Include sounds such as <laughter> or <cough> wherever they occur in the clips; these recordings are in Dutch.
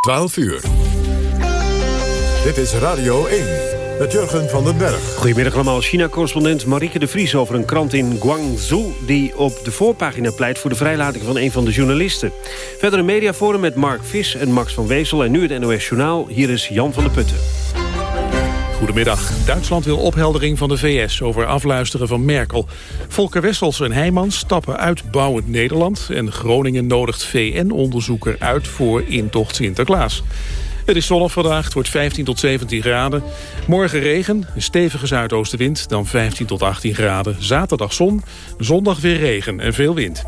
12 uur. Dit is Radio 1 met Jurgen van den Berg. Goedemiddag allemaal. China-correspondent Marieke de Vries over een krant in Guangzhou... die op de voorpagina pleit voor de vrijlating van een van de journalisten. Verder een mediaforum met Mark Vis en Max van Wezel... en nu het NOS Journaal. Hier is Jan van der Putten. Goedemiddag. Duitsland wil opheldering van de VS over afluisteren van Merkel. Volker Wessels en Heijmans stappen uit bouwend Nederland... en Groningen nodigt VN-onderzoeker uit voor intocht Sinterklaas. Het is zonnig vandaag, het wordt 15 tot 17 graden. Morgen regen, een stevige zuidoostenwind, dan 15 tot 18 graden. Zaterdag zon, zondag weer regen en veel wind.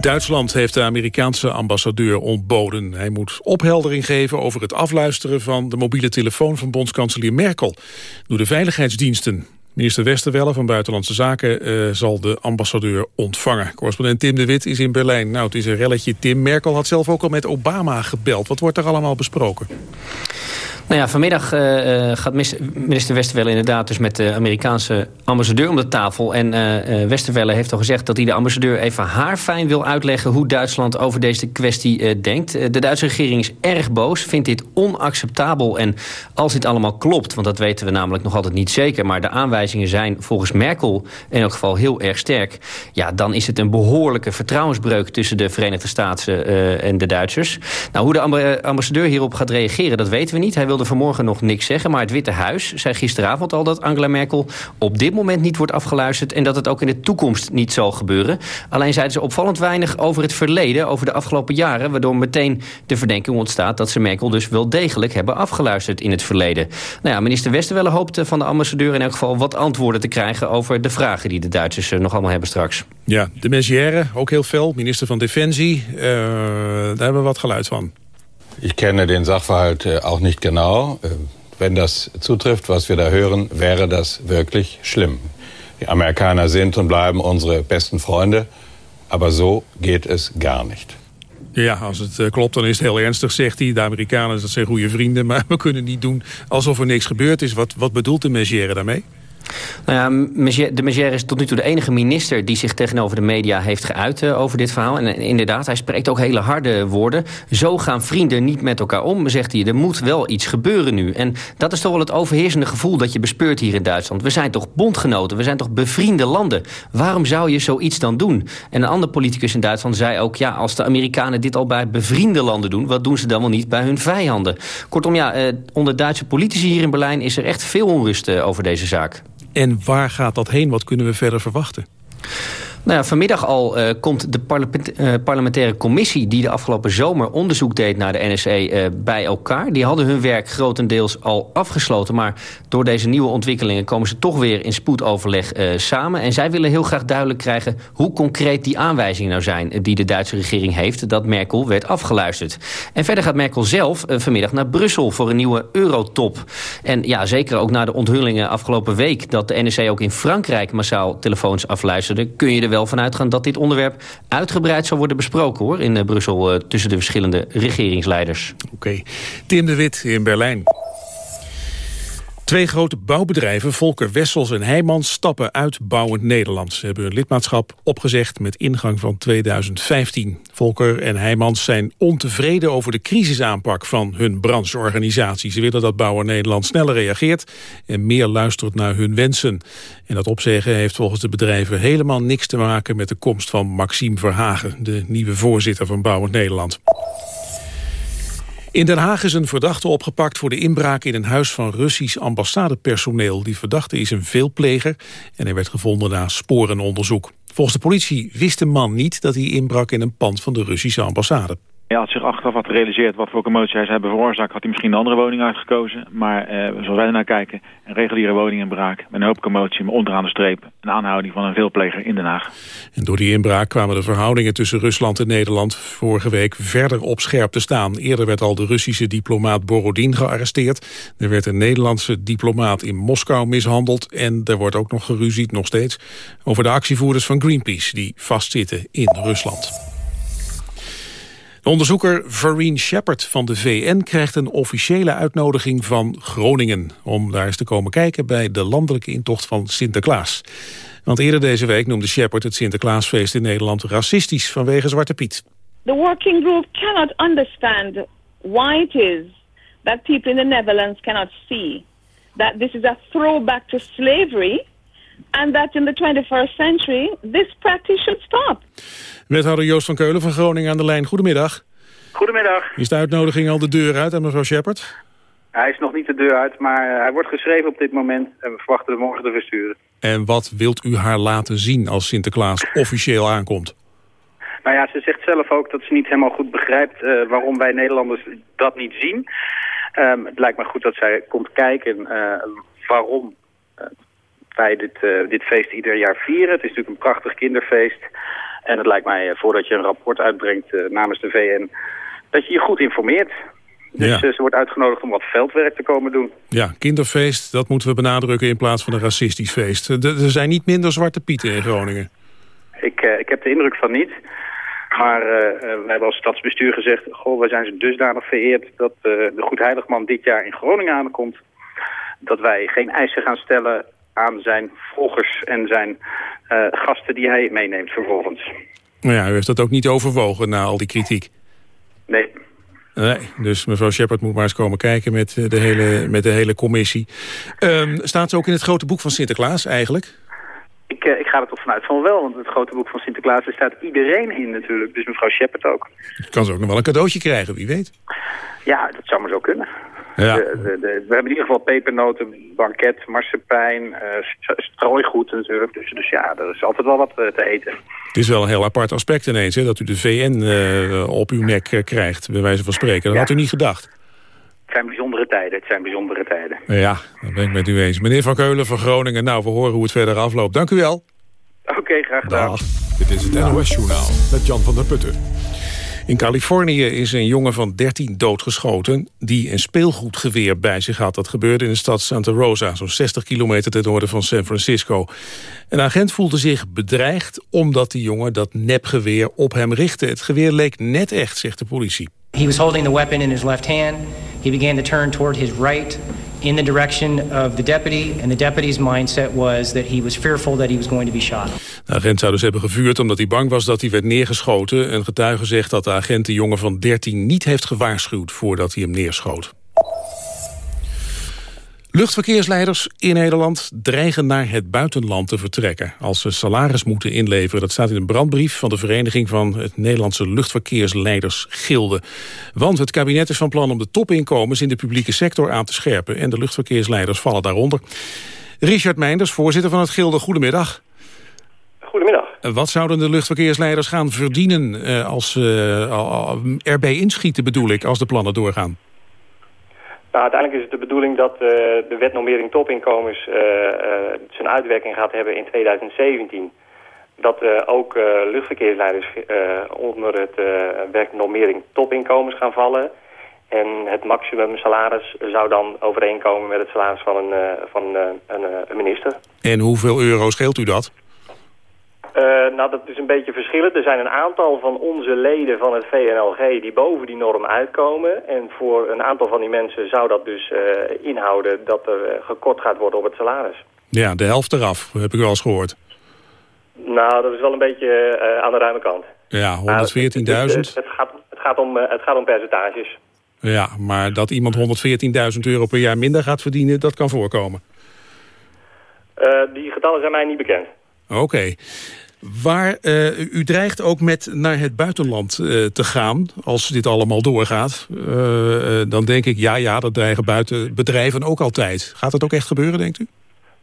Duitsland heeft de Amerikaanse ambassadeur ontboden. Hij moet opheldering geven over het afluisteren van de mobiele telefoon van bondskanselier Merkel door de veiligheidsdiensten. Minister Westerwelle van Buitenlandse Zaken uh, zal de ambassadeur ontvangen. Correspondent Tim de Wit is in Berlijn. Nou, het is een relletje. Tim Merkel had zelf ook al met Obama gebeld. Wat wordt er allemaal besproken? Nou ja, vanmiddag uh, gaat minister Westerwelle inderdaad dus met de Amerikaanse ambassadeur om de tafel. En uh, Westerwelle heeft al gezegd dat hij de ambassadeur even haarfijn wil uitleggen hoe Duitsland over deze kwestie denkt. de Duitse regering is erg boos, vindt dit onacceptabel. En als dit allemaal klopt, want dat weten we namelijk nog altijd niet zeker, maar de aanwijzingen zijn volgens Merkel in elk geval heel erg sterk. Ja, dan is het een behoorlijke vertrouwensbreuk tussen de Verenigde Staten en de Duitsers. Nou, hoe de ambassadeur hierop gaat reageren, dat weten we niet. Hij wil wilde vanmorgen nog niks zeggen... maar het Witte Huis zei gisteravond al dat Angela Merkel... op dit moment niet wordt afgeluisterd... en dat het ook in de toekomst niet zal gebeuren. Alleen zeiden ze opvallend weinig over het verleden... over de afgelopen jaren... waardoor meteen de verdenking ontstaat... dat ze Merkel dus wel degelijk hebben afgeluisterd in het verleden. Nou ja, minister Westerwelle hoopte van de ambassadeur... in elk geval wat antwoorden te krijgen... over de vragen die de Duitsers eh, nog allemaal hebben straks. Ja, de Messière, ook heel fel, minister van Defensie. Uh, daar hebben we wat geluid van. Ich kenne den Sachverhalt äh, auch nicht genau. Äh, wenn das zutrifft, was wir da hören, wäre das wirklich schlimm. Die Amerikaner sind und bleiben unsere besten Freunde, aber so geht es gar nicht. Ja, als het äh, klopt, dan is het heel ernstig, zegt hij. De Amerikanen dat zijn goede vrienden, <laughs> maar we kunnen niet doen alsof er niks gebeurd is. Wat, wat bedoelt de Messière daarmee? Nou ja, de Megère is tot nu toe de enige minister... die zich tegenover de media heeft geuit uh, over dit verhaal. En uh, inderdaad, hij spreekt ook hele harde woorden. Zo gaan vrienden niet met elkaar om, zegt hij. Er moet wel iets gebeuren nu. En dat is toch wel het overheersende gevoel dat je bespeurt hier in Duitsland. We zijn toch bondgenoten, we zijn toch bevriende landen. Waarom zou je zoiets dan doen? En een ander politicus in Duitsland zei ook... ja, als de Amerikanen dit al bij bevriende landen doen... wat doen ze dan wel niet bij hun vijanden? Kortom, ja, uh, onder Duitse politici hier in Berlijn... is er echt veel onrust over deze zaak. En waar gaat dat heen? Wat kunnen we verder verwachten? Nou vanmiddag al uh, komt de uh, parlementaire commissie... die de afgelopen zomer onderzoek deed naar de NSE eh, bij elkaar. Die hadden hun werk grotendeels al afgesloten. Maar door deze nieuwe ontwikkelingen komen ze toch weer in spoedoverleg samen. En zij willen heel graag duidelijk krijgen... hoe concreet die aanwijzingen nou zijn die de Duitse regering heeft... dat Merkel werd afgeluisterd. En verder gaat Merkel zelf vanmiddag naar Brussel voor een nieuwe eurotop. En ja, zeker ook na de onthullingen afgelopen week... dat de NSE ook in Frankrijk massaal telefoons afluisterde... kun je er wel wel van uitgaan dat dit onderwerp uitgebreid zal worden besproken hoor, in uh, Brussel uh, tussen de verschillende regeringsleiders. Oké. Tim de Wit in Berlijn. Twee grote bouwbedrijven, Volker Wessels en Heijmans, stappen uit Bouwend Nederland. Ze hebben hun lidmaatschap opgezegd met ingang van 2015. Volker en Heijmans zijn ontevreden over de crisisaanpak van hun brancheorganisatie. Ze willen dat Bouwend Nederland sneller reageert en meer luistert naar hun wensen. En dat opzeggen heeft volgens de bedrijven helemaal niks te maken met de komst van Maxime Verhagen, de nieuwe voorzitter van Bouwend Nederland. In Den Haag is een verdachte opgepakt voor de inbraak in een huis van Russisch ambassadepersoneel. Die verdachte is een veelpleger en hij werd gevonden na sporenonderzoek. Volgens de politie wist de man niet dat hij inbrak in een pand van de Russische ambassade. Hij had zich achteraf wat gerealiseerd wat voor commotie hij hebben veroorzaakt... had hij misschien een andere woning uitgekozen. Maar eh, zoals wij ernaar kijken, een reguliere woninginbraak... met een hoop commotie, maar onderaan de streep... een aanhouding van een veelpleger in Den Haag. En door die inbraak kwamen de verhoudingen tussen Rusland en Nederland... vorige week verder op scherp te staan. Eerder werd al de Russische diplomaat Borodin gearresteerd. Er werd een Nederlandse diplomaat in Moskou mishandeld... en er wordt ook nog geruzied, nog steeds... over de actievoerders van Greenpeace... die vastzitten in Rusland. Onderzoeker Vereen Shepard van de VN krijgt een officiële uitnodiging van Groningen... om daar eens te komen kijken bij de landelijke intocht van Sinterklaas. Want eerder deze week noemde Shepard het Sinterklaasfeest in Nederland racistisch vanwege Zwarte Piet. the working group cannot understand why it is that people in the Netherlands cannot see that this is a throwback to slavery and that in the 21st century this practice should stop. Wethouder Joost van Keulen van Groningen aan de lijn. Goedemiddag. Goedemiddag. Is de uitnodiging al de deur uit aan mevrouw Shepard? Hij is nog niet de deur uit, maar eh, hij wordt geschreven op dit moment en we verwachten hem morgen te versturen. En wat wilt u haar laten zien als Sinterklaas officieel aankomt? Nou ja, ze zegt zelf ook dat ze niet helemaal goed begrijpt uh, waarom wij Nederlanders dat niet zien. Um, het lijkt me goed dat zij komt kijken uh, waarom wij dit, dit feest ieder jaar vieren. Het is natuurlijk een prachtig kinderfeest. En het lijkt mij, voordat je een rapport uitbrengt namens de VN, dat je je goed informeert. Dus ja. ze wordt uitgenodigd om wat veldwerk te komen doen. Ja, kinderfeest, dat moeten we benadrukken in plaats van een racistisch feest. Er zijn niet minder zwarte pieten in Groningen. Ik, ik heb de indruk van niet. Maar uh, wij hebben als stadsbestuur gezegd... goh, wij zijn ze dusdanig vereerd dat uh, de Goedheiligman dit jaar in Groningen aankomt. Dat wij geen eisen gaan stellen aan zijn volgers en zijn gasten die hij meeneemt vervolgens. Nou ja, u heeft dat ook niet overwogen na al die kritiek? Nee. Nee, dus mevrouw Shepard moet maar eens komen kijken met de hele, met de hele commissie. Um, staat ze ook in het grote boek van Sinterklaas eigenlijk? Ik, uh, ik ga er toch vanuit van wel, want het grote boek van Sinterklaas er staat iedereen in natuurlijk. Dus mevrouw Shepard ook. Kan ze ook nog wel een cadeautje krijgen, wie weet. Ja, dat zou maar zo kunnen. Ja. De, de, de, we hebben in ieder geval pepernoten, banket, marsepein, uh, strooigoed natuurlijk. Dus, dus ja, er is altijd wel wat uh, te eten. Het is wel een heel apart aspect ineens, hè, dat u de VN uh, op uw nek krijgt, bij wijze van spreken. Dat ja. had u niet gedacht. Het zijn bijzondere tijden, het zijn bijzondere tijden. Ja, dat ben ik met u eens. Meneer Van Keulen van Groningen, nou, we horen hoe het verder afloopt. Dank u wel. Oké, okay, graag gedaan. Dag. Dit is het NOS Journaal met Jan van der Putten. In Californië is een jongen van 13 doodgeschoten... die een speelgoedgeweer bij zich had. Dat gebeurde in de stad Santa Rosa, zo'n 60 kilometer ten noorden van San Francisco. Een agent voelde zich bedreigd omdat die jongen dat nepgeweer op hem richtte. Het geweer leek net echt, zegt de politie. He was holding the weapon in his left hand. He began to turn toward his right in direction deputy. Deputy's mindset was was. De agent zou dus hebben gevuurd omdat hij bang was dat hij werd neergeschoten. Een getuige zegt dat de agent de jongen van 13 niet heeft gewaarschuwd voordat hij hem neerschoot. Luchtverkeersleiders in Nederland dreigen naar het buitenland te vertrekken... als ze salaris moeten inleveren. Dat staat in een brandbrief van de Vereniging van het Nederlandse Luchtverkeersleiders Gilde. Want het kabinet is van plan om de topinkomens in de publieke sector aan te scherpen... en de luchtverkeersleiders vallen daaronder. Richard Meinders, voorzitter van het Gilde, goedemiddag. Goedemiddag. Wat zouden de luchtverkeersleiders gaan verdienen als ze uh, erbij inschieten, bedoel ik, als de plannen doorgaan? Nou, uiteindelijk is het de bedoeling dat uh, de wetnormering topinkomens uh, uh, zijn uitwerking gaat hebben in 2017. Dat ook luchtverkeersleiders onder het wetnormering topinkomens gaan vallen. En het maximum salaris zou dan overeenkomen met het salaris van een, van, een, een minister. En hoeveel euro scheelt u dat? Uh, nou, dat is een beetje verschillend. Er zijn een aantal van onze leden van het VNLG die boven die norm uitkomen. En voor een aantal van die mensen zou dat dus uh, inhouden dat er gekort gaat worden op het salaris. Ja, de helft eraf, heb ik wel eens gehoord. Nou, dat is wel een beetje uh, aan de ruime kant. Ja, 114.000. Nou, het, het, het, gaat, het, gaat om, het gaat om percentages. Ja, maar dat iemand 114.000 euro per jaar minder gaat verdienen, dat kan voorkomen. die getallen zijn mij niet bekend. Oké. Okay. Waar uh, u dreigt ook met naar het buitenland uh, te gaan, als dit allemaal doorgaat. Uh, dan denk ik, ja, ja, dat dreigen buiten bedrijven ook altijd. Gaat dat ook echt gebeuren, denkt u?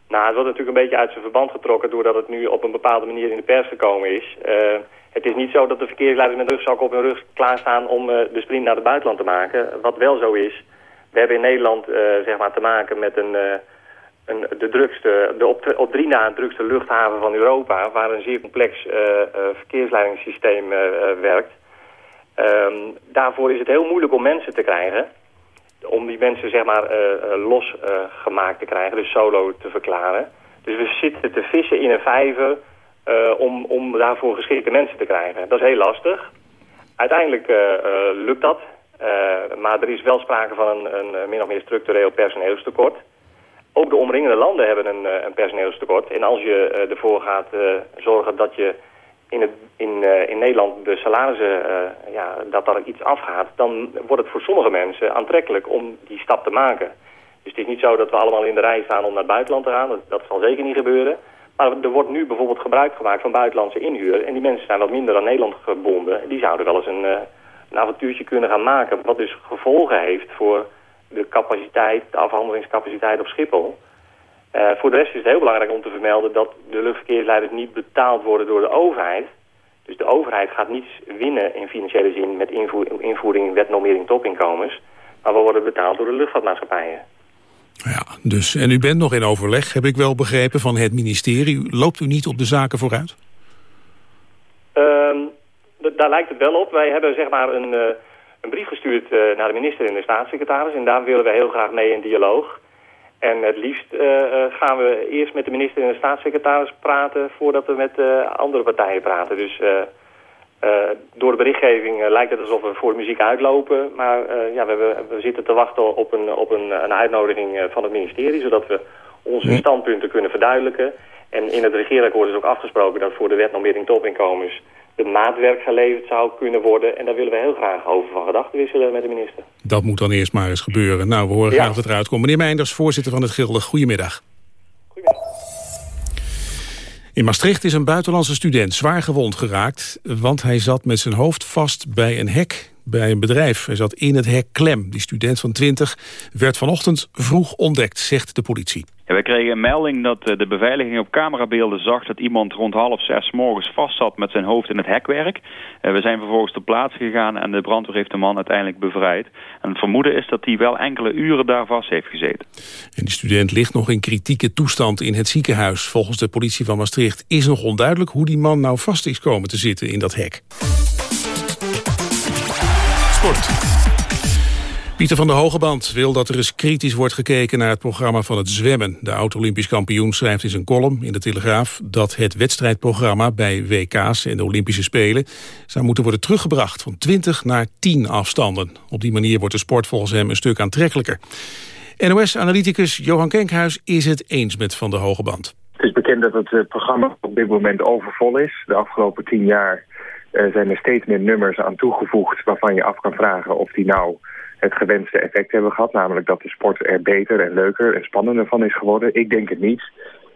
Nou, het wordt natuurlijk een beetje uit zijn verband getrokken... doordat het nu op een bepaalde manier in de pers gekomen is. het is niet zo dat de verkeersleiders met rugzak op hun rug klaarstaan... om de sprint naar het buitenland te maken. Wat wel zo is, we hebben in Nederland zeg maar, te maken met een de, drukste, de op, op drie na drukste luchthaven van Europa... waar een zeer complex uh, uh, verkeersleidingssysteem uh, werkt. Um, daarvoor is het heel moeilijk om mensen te krijgen. Om die mensen zeg maar losgemaakt te krijgen, dus solo te verklaren. Dus we zitten te vissen in een vijver om, om daarvoor geschikte mensen te krijgen. Dat is heel lastig. Uiteindelijk lukt dat. maar er is wel sprake van een, een min of meer structureel personeelstekort... Ook de omringende landen hebben een, een personeelstekort. En als je uh, ervoor gaat uh, zorgen dat je in, het, in, in Nederland de salarissen, ja, dat daar iets afgaat... dan wordt het voor sommige mensen aantrekkelijk om die stap te maken. Dus het is niet zo dat we allemaal in de rij staan om naar het buitenland te gaan. Dat, dat zal zeker niet gebeuren. Maar er wordt nu bijvoorbeeld gebruik gemaakt van buitenlandse inhuur. En die mensen zijn wat minder aan Nederland gebonden. Die zouden wel eens een, een avontuurtje kunnen gaan maken. Wat dus gevolgen heeft voor de capaciteit, de afhandelingscapaciteit op Schiphol. Uh, voor de rest is het heel belangrijk om te vermelden dat de luchtverkeersleiders niet betaald worden door de overheid. Dus de overheid gaat niets winnen in financiële zin met invoering wetnormering topinkomens. Maar we worden betaald door de luchtvaartmaatschappijen. Ja, dus, en u bent nog in overleg, heb ik wel begrepen, van het ministerie. Loopt u niet op de zaken vooruit? Uh, daar lijkt het wel op. Wij hebben zeg maar een, uh, een brief gestuurd uh, naar de minister en de staatssecretaris. En daar willen we heel graag mee in dialoog. En het liefst uh, gaan we eerst met de minister en de staatssecretaris praten... voordat we met andere partijen praten. Dus door de berichtgeving lijkt het alsof we voor de muziek uitlopen. Maar ja, we, we, zitten te wachten op een, op een, een uitnodiging van het ministerie... zodat we onze standpunten kunnen verduidelijken. En in het regeerakkoord is ook afgesproken dat voor de wet normering topinkomens de maatwerk geleverd zou kunnen worden. En daar willen we heel graag over van gedachten wisselen met de minister. Dat moet dan eerst maar eens gebeuren. Nou, we horen graag dat het eruit komt. Meneer Meinders, voorzitter van het Gilde, goedemiddag. Goedemiddag. In Maastricht is een buitenlandse student zwaar gewond geraakt... want hij zat met zijn hoofd vast bij een hek bij een bedrijf. Hij zat in het hek klem. Die student van 20 werd vanochtend vroeg ontdekt, zegt de politie. Ja, wij kregen een melding dat eh, de beveiliging op camerabeelden zag... dat iemand rond half zes morgens vast zat met zijn hoofd in het hekwerk. Eh, we zijn vervolgens ter plaatse gegaan en de brandweer heeft de man uiteindelijk bevrijd. En het vermoeden is dat hij wel enkele uren daar vast heeft gezeten. En die student ligt nog in kritieke toestand in het ziekenhuis. Volgens de politie van Maastricht is nog onduidelijk... hoe die man nou vast is komen te zitten in dat hek. Sport. Pieter van der Hogeband wil dat er eens kritisch wordt gekeken naar het programma van het zwemmen. De oud-Olympisch kampioen schrijft in zijn column in de Telegraaf dat het wedstrijdprogramma bij WK's en de Olympische Spelen zou moeten worden teruggebracht van 20 naar 10 afstanden. Op die manier wordt de sport volgens hem een stuk aantrekkelijker. NOS-analyticus Johan Kenkhuis is het eens met Van der Hogeband. Het is bekend dat het eh, programma op dit moment overvol is. De afgelopen tien jaar zijn er steeds meer nummers aan toegevoegd waarvan je af kan vragen of die nou het gewenste effect hebben gehad. Namelijk dat de sport er beter en leuker en spannender van is geworden. Ik denk het niet.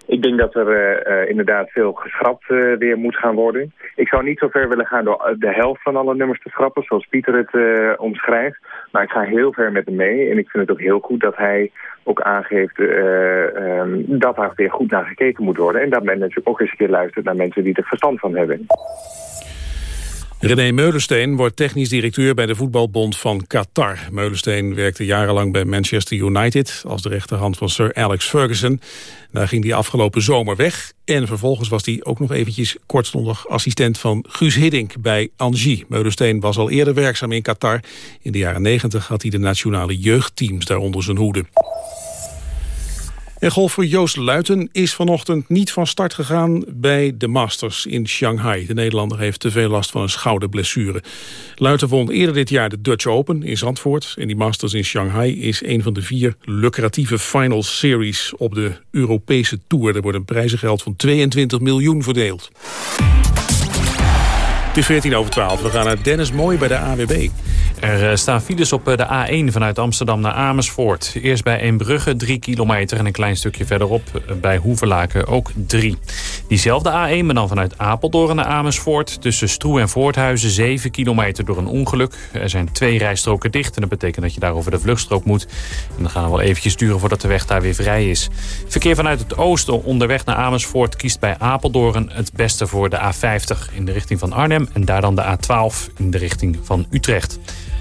Ik denk dat er uh, inderdaad veel geschrapt weer moet gaan worden. Ik zou niet zo ver willen gaan door de helft van alle nummers te schrappen, zoals Pieter het omschrijft. Maar ik ga heel ver met hem mee. En ik vind het ook heel goed dat hij ook aangeeft um, dat daar weer goed naar gekeken moet worden. En dat men natuurlijk ook eens een keer luistert naar mensen die er verstand van hebben. René Meulensteen wordt technisch directeur bij de voetbalbond van Qatar. Meulensteen werkte jarenlang bij Manchester United als de rechterhand van Sir Alex Ferguson. Daar ging hij afgelopen zomer weg en vervolgens was hij ook nog eventjes kortstondig assistent van Guus Hiddink bij Angie. Meulensteen was al eerder werkzaam in Qatar. In de jaren 90 had hij de nationale jeugdteams daar onder zijn hoede. En golfer Joost Luiten is vanochtend niet van start gegaan bij de Masters in Shanghai. De Nederlander heeft te veel last van een schouderblessure. Luiten won eerder dit jaar de Dutch Open in Zandvoort. En die Masters in Shanghai is een van de vier lucratieve final series op de Europese Tour. Er wordt een prijzengeld van 22 miljoen verdeeld. Het is 14 over 12. We gaan naar Dennis Mooi bij de AWB. Er eh, staan files op eh, de A1 vanuit Amsterdam naar Amersfoort. Eerst bij Eembrugge 3 kilometer en een klein stukje verderop eh, bij Hoevelaken ook 3. Diezelfde A1, maar dan vanuit Apeldoorn naar Amersfoort. Tussen Stroe en Voorthuizen 7 kilometer door een ongeluk. Er zijn twee rijstroken dicht en dat betekent dat je daar over de vluchtstrook moet. En dan gaan we wel eventjes duren voordat de weg daar weer vrij is. Verkeer vanuit het oosten onderweg naar Amersfoort kiest bij Apeldoorn het beste voor de A50 in de richting van Arnhem. En daar dan de A12 in de richting van Utrecht.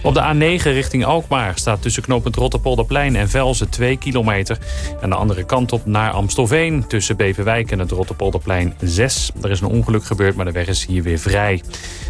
Op de A9 richting Alkmaar staat tussen knooppunt Rotterpolderplein en Velzen 2 kilometer. En de andere kant op naar Amstelveen tussen Beverwijk en het Rotterpolderplein 6. Er is een ongeluk gebeurd, maar de weg is hier weer vrij.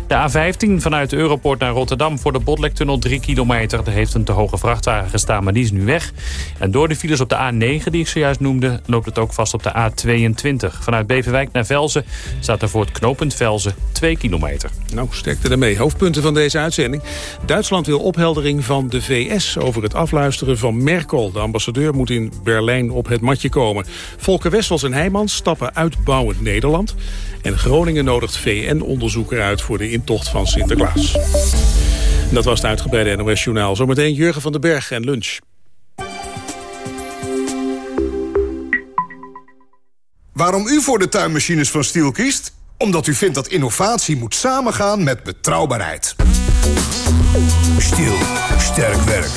De A15 vanuit Europort naar Rotterdam voor de Botlektunnel 3 kilometer. Er heeft een te hoge vrachtwagen gestaan, maar die is nu weg. En door de files op de A9 die ik zojuist noemde... loopt het ook vast op de A22. Vanuit Beverwijk naar Velzen staat er voor het knooppunt Velzen 2 kilometer. Nou, sterkte ermee. Hoofdpunten van deze uitzending. Duitsland wil opheldering van de VS over het afluisteren van Merkel. De ambassadeur moet in Berlijn op het matje komen. Volker Wessels en Heijmans stappen uitbouwend Nederland. En Groningen nodigt VN-onderzoeker uit voor de intocht van Sinterklaas. Dat was het uitgebreide NOS-journaal. Zometeen Jurgen van den Berg en lunch. Waarom u voor de tuinmachines van Stiel kiest? Omdat u vindt dat innovatie moet samengaan met betrouwbaarheid. Stiel. Sterk werk.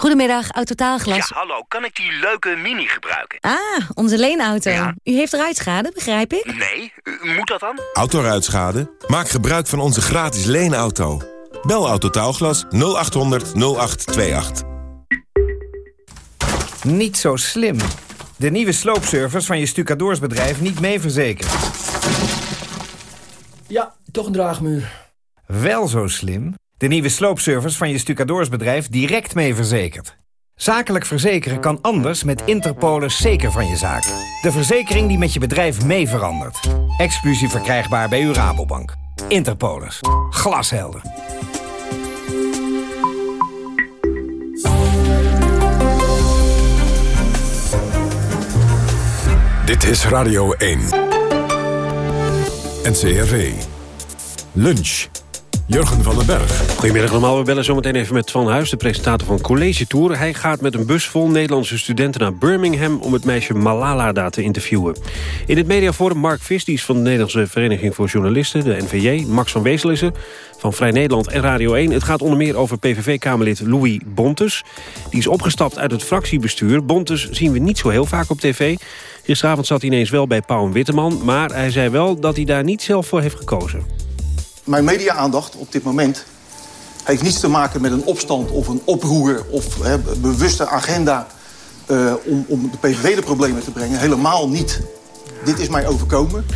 Goedemiddag, Autotaalglas. Ja, hallo. Kan ik die leuke Mini gebruiken? Ah, onze leenauto. U heeft ruitschade, begrijp ik? Nee, moet dat dan? Autoruitschade? Maak gebruik van onze gratis leenauto. Bel Autotaalglas 0800 0828. Niet zo slim. De nieuwe sloopservice van je stucadoorsbedrijf niet mee verzekerd. Ja, toch een draagmuur. Wel zo slim. De nieuwe sloopservice van je stucadoorsbedrijf direct mee verzekerd. Zakelijk verzekeren kan anders met Interpolis zeker van je zaak. De verzekering die met je bedrijf mee verandert. Exclusief verkrijgbaar bij uw Rabobank. Interpolis. Glashelder. Dit is Radio 1. NCRV. Lunch. Jurgen van den Berg. Goedemiddag allemaal. We bellen zometeen even met Van Huis, de presentator van College Tour. Hij gaat met een bus vol Nederlandse studenten naar Birmingham... om het meisje Malala daar te interviewen. In het mediaforum Mark Vis, die is van de Nederlandse Vereniging voor Journalisten... de NVJ, Max van Wezel van Vrij Nederland en Radio 1. Het gaat onder meer over PVV-kamerlid Louis Bontes. Die is opgestapt uit het fractiebestuur. Bontes zien we niet zo heel vaak op tv... Gisteravond zat hij ineens wel bij Paul Witteman... maar hij zei wel dat hij daar niet zelf voor heeft gekozen. Mijn media-aandacht op dit moment heeft niets te maken met een opstand of een oproer... of hè, bewuste agenda uh, om, om de PVV de problemen te brengen. Helemaal niet. Dit is mij overkomen.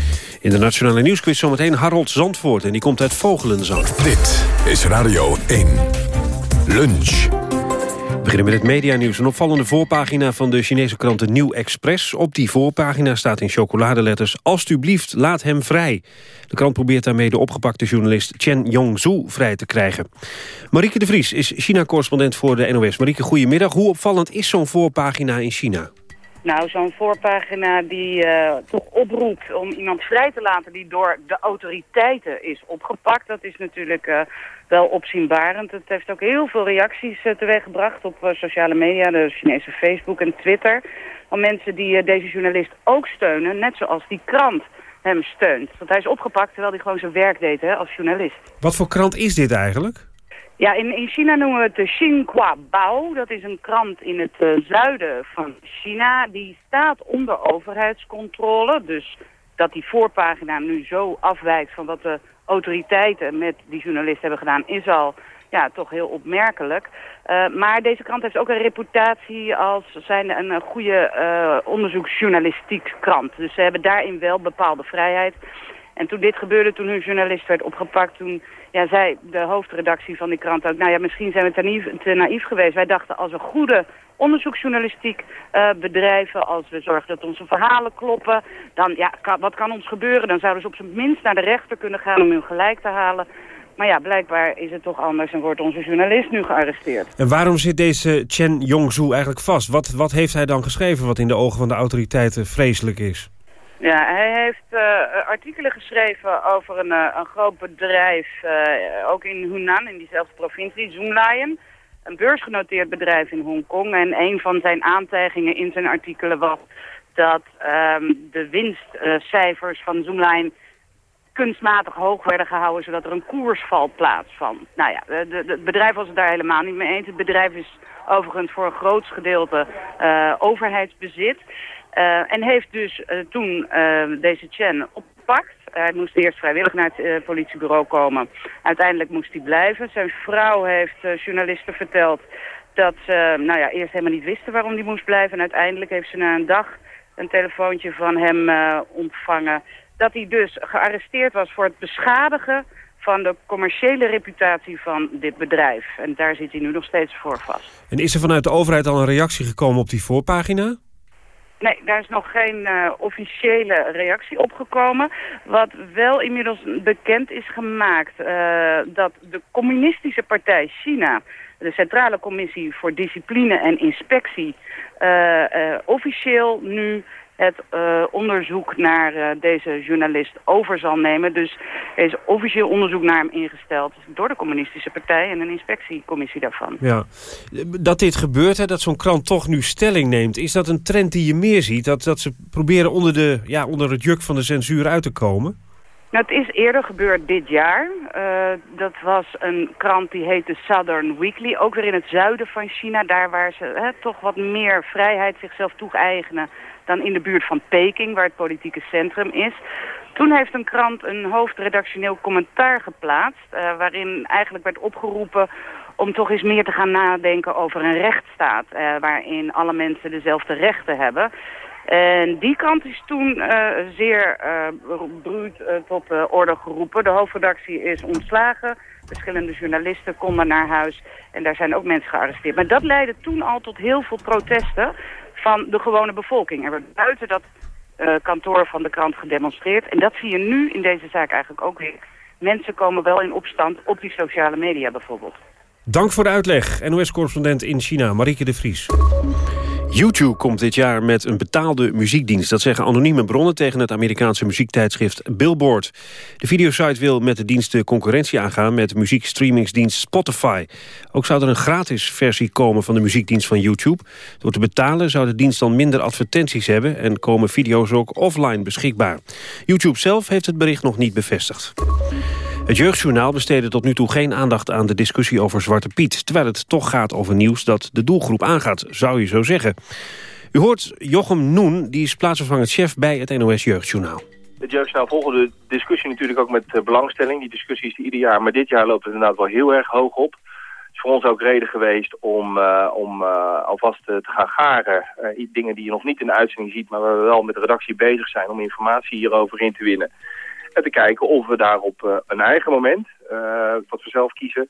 In de Nationale Nieuwsquiz zometeen Harold Zandvoort... en die komt uit Vogelenzang. Dit is Radio 1. Lunch. We beginnen met het medianieuws. Een opvallende voorpagina van de Chinese krant de Nieuw Express. Op die voorpagina staat in chocoladeletters... Alsjeblieft, laat hem vrij. De krant probeert daarmee de opgepakte journalist Chen Yongzhu vrij te krijgen. Marieke de Vries is China-correspondent voor de NOS. Marieke, goedemiddag. Hoe opvallend is zo'n voorpagina in China? Nou, zo'n voorpagina die uh, toch oproept om iemand vrij te laten die door de autoriteiten is opgepakt. Dat is natuurlijk uh, wel opzienbarend. Het heeft ook heel veel reacties uh, teweeggebracht op sociale media, de Chinese Facebook en Twitter. Van mensen die deze journalist ook steunen, net zoals die krant hem steunt. Want hij is opgepakt terwijl hij gewoon zijn werk deed hè, als journalist. Wat voor krant is dit eigenlijk? Ja, in, in China noemen we het de Xinhua Bao. Dat is een krant in het uh, zuiden van China. Die staat onder overheidscontrole. Dus dat die voorpagina nu zo afwijkt van wat de autoriteiten met die journalist hebben gedaan... is al ja, toch heel opmerkelijk. Uh, maar deze krant heeft ook een reputatie als zijn een, een goede uh, onderzoeksjournalistiek krant. Dus ze hebben daarin wel bepaalde vrijheid. En toen dit gebeurde, toen hun journalist werd opgepakt... toen ja, zei de hoofdredactie van die krant ook... nou ja, misschien zijn we te naïef, naïef geweest. Wij dachten als een goede onderzoeksjournalistiek uh, bedrijven... als we zorgen dat onze verhalen kloppen... dan, ja, wat kan ons gebeuren? Dan zouden ze op zijn minst naar de rechter kunnen gaan om hun gelijk te halen... Maar ja, blijkbaar is het toch anders en wordt onze journalist nu gearresteerd. En waarom zit deze Chen Yongzhu eigenlijk vast? Wat, wat heeft hij dan geschreven wat in de ogen van de autoriteiten vreselijk is? Ja, hij heeft uh, artikelen geschreven over een, uh, een groot bedrijf, uh, ook in Hunan, in diezelfde provincie, Zoomlion. Een beursgenoteerd bedrijf in Hongkong. En een van zijn aantijgingen in zijn artikelen was dat um, de winstcijfers van Zoomlion kunstmatig hoog werden gehouden, zodat er een koersval plaatsvond. Nou ja, het bedrijf was het daar helemaal niet mee eens. Het bedrijf is overigens voor een groot gedeelte overheidsbezit. Uh, en heeft dus uh, toen uh, deze Chen opgepakt. Hij moest eerst vrijwillig naar het politiebureau komen. Uiteindelijk moest hij blijven. Zijn vrouw heeft journalisten verteld dat ze nou ja, eerst helemaal niet wisten waarom hij moest blijven. En uiteindelijk heeft ze na een dag een telefoontje van hem ontvangen. Dat hij dus gearresteerd was voor het beschadigen van de commerciële reputatie van dit bedrijf. En daar zit hij nu nog steeds voor vast. En is er vanuit de overheid al een reactie gekomen op die voorpagina? Nee, daar is nog geen uh, officiële reactie op gekomen. Wat wel inmiddels bekend is gemaakt... Uh, dat de communistische partij China... de Centrale Commissie voor Discipline en Inspectie... Uh, officieel nu het uh, onderzoek naar uh, deze journalist over zal nemen. Dus er is officieel onderzoek naar hem ingesteld door de communistische partij en een inspectiecommissie daarvan. Ja. Dat dit gebeurt, hè, dat zo'n krant toch nu stelling neemt, is dat een trend die je meer ziet? Dat, dat ze proberen onder, de, ja, onder het juk van de censuur uit te komen? Nou, het is eerder gebeurd dit jaar. Uh, dat was een krant die heette Southern Weekly. Ook weer in het zuiden van China. Daar waar ze hè, toch wat meer vrijheid zichzelf toe-eigenen dan in de buurt van Peking, waar het politieke centrum is. Toen heeft een krant een hoofdredactioneel commentaar geplaatst... Uh, waarin eigenlijk werd opgeroepen om toch eens meer te gaan nadenken over een rechtsstaat... Uh, waarin alle mensen dezelfde rechten hebben... En die krant is toen uh, zeer bruut tot de orde geroepen. De hoofdredactie is ontslagen. Verschillende journalisten konden naar huis. En daar zijn ook mensen gearresteerd. Maar dat leidde toen al tot heel veel protesten van de gewone bevolking. Er werd buiten dat uh, kantoor van de krant gedemonstreerd. En dat zie je nu in deze zaak eigenlijk ook weer. Mensen komen wel in opstand op die sociale media bijvoorbeeld. Dank voor de uitleg. NOS-correspondent in China, Marieke de Vries. YouTube komt dit jaar met een betaalde muziekdienst. Dat zeggen anonieme bronnen tegen het Amerikaanse muziektijdschrift Billboard. De videosite wil met de dienst de concurrentie aangaan... met muziekstreamingsdienst Spotify. Ook zou er een gratis versie komen van de muziekdienst van YouTube. Door te betalen zou de dienst dan minder advertenties hebben... en komen video's ook offline beschikbaar. YouTube zelf heeft het bericht nog niet bevestigd. Het Jeugdjournaal besteedde tot nu toe geen aandacht aan de discussie over Zwarte Piet... terwijl het toch gaat over nieuws dat de doelgroep aangaat, zou je zo zeggen. U hoort Jochem Noen, die is plaatsvervangend chef bij het NOS Jeugdjournaal. Het Jeugdjournaal volgen de discussie natuurlijk ook met uh, belangstelling. Die discussie is ieder jaar, maar dit jaar loopt het inderdaad wel heel erg hoog op. Het is voor ons ook reden geweest om, uh, om uh, alvast te gaan garen. dingen die je nog niet in de uitzending ziet, maar waar we wel met de redactie bezig zijn... om informatie hierover in te winnen. En te kijken of we daar op uh, een eigen moment, uh, wat we zelf kiezen,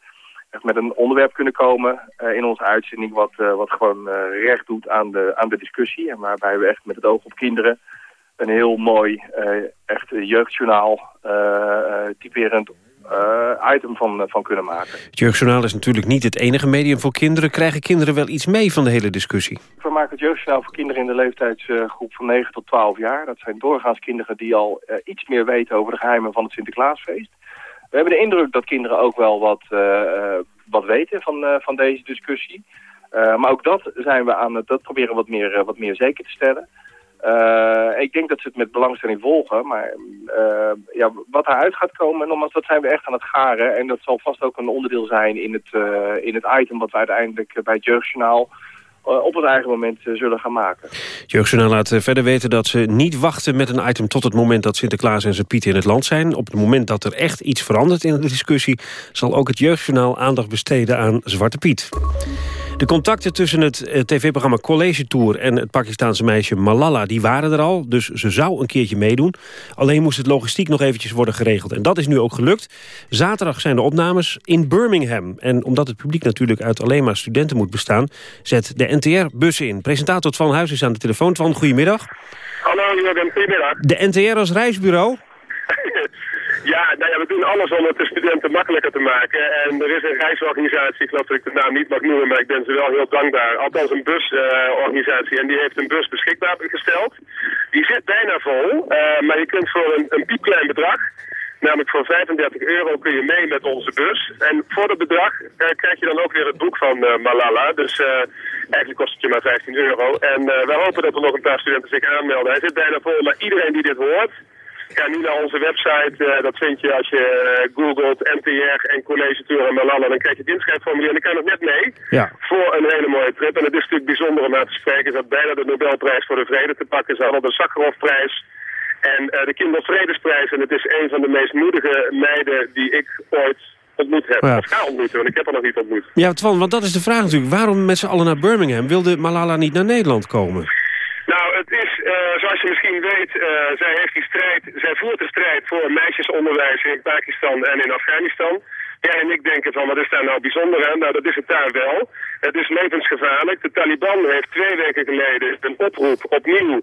echt met een onderwerp kunnen komen uh, in onze uitzending wat, wat gewoon recht doet aan de, aan de discussie. En waarbij we echt met het oog op kinderen een heel mooi, echt jeugdjournaal typerend item van, van kunnen maken. Het Jeugdjournaal is natuurlijk niet het enige medium voor kinderen. Krijgen kinderen wel iets mee van de hele discussie? We maken het Jeugdjournaal voor kinderen in de leeftijdsgroep van 9 tot 12 jaar. Dat zijn doorgaans kinderen die al uh, iets meer weten over de geheimen van het Sinterklaasfeest. We hebben de indruk dat kinderen ook wel wat, wat weten van, van deze discussie. maar ook dat, zijn we aan het, dat proberen wat meer, wat meer zeker te stellen. Uh, ik denk dat ze het met belangstelling volgen, maar uh, ja, wat eruit gaat komen, nogmaals, dat zijn we echt aan het garen. En dat zal vast ook een onderdeel zijn in het, uh, in het item wat we uiteindelijk bij het Jeugdjournaal op het eigen moment zullen gaan maken. Jeugdjournaal laat verder weten dat ze niet wachten met een item tot het moment dat Sinterklaas en zijn Piet in het land zijn. Op het moment dat er echt iets verandert in de discussie, zal ook het Jeugdjournaal aandacht besteden aan Zwarte Piet. De contacten tussen het eh, tv-programma College Tour en het Pakistaanse meisje Malala... die waren er al, dus ze zou een keertje meedoen. Alleen moest het logistiek nog eventjes worden geregeld. En dat is nu ook gelukt. Zaterdag zijn de opnames in Birmingham. En omdat het publiek natuurlijk uit alleen maar studenten moet bestaan... zet de NTR bussen in. Presentator Van Huis is aan de telefoon. Van, goedemiddag. Hallo, Jurgen, goedemiddag. De NTR als reisbureau? Ja, nou ja, we doen alles om het de studenten makkelijker te maken. En er is een reisorganisatie, ik geloof dat ik de naam niet mag noemen, maar ik ben ze wel heel dankbaar. Althans een busorganisatie uh, en die heeft een bus beschikbaar gesteld. Die zit bijna vol, uh, maar je kunt voor een, een piepklein bedrag, namelijk voor 35 euro kun je mee met onze bus. En voor dat bedrag uh, krijg je dan ook weer het boek van Malala. Dus eigenlijk kost het je maar 15 euro. En wij hopen dat er nog een paar studenten zich aanmelden. Hij zit bijna vol, maar iedereen die dit hoort... Ga nu naar onze website. Uh, dat vind je als je uh, googelt NTR en College Tour en Malala. Dan krijg je het inschrijfformulier en dan kan het net mee. Ja. Voor een hele mooie trip. En het is natuurlijk bijzonder om aan te spreken. dat bijna de Nobelprijs voor de Vrede te pakken is. Al de Sakharovprijs. En uh, de Kindervredesprijs. En het is een van de meest moedige meiden die ik ooit ontmoet heb. Ja. Of ga ontmoeten, want ik heb haar nog niet ontmoet. Ja, Twan, want dat is de vraag natuurlijk. Waarom met z'n allen naar Birmingham? Wilde Malala niet naar Nederland komen? Nou, het is, uh, zoals je misschien weet, uh, zij heeft die strijd, zij voert de strijd voor meisjesonderwijs in Pakistan en in Afghanistan. Ja, en ik denk van, wat is daar nou bijzonder aan? Nou, dat is het daar wel. Het is levensgevaarlijk. De Taliban heeft twee weken geleden een oproep opnieuw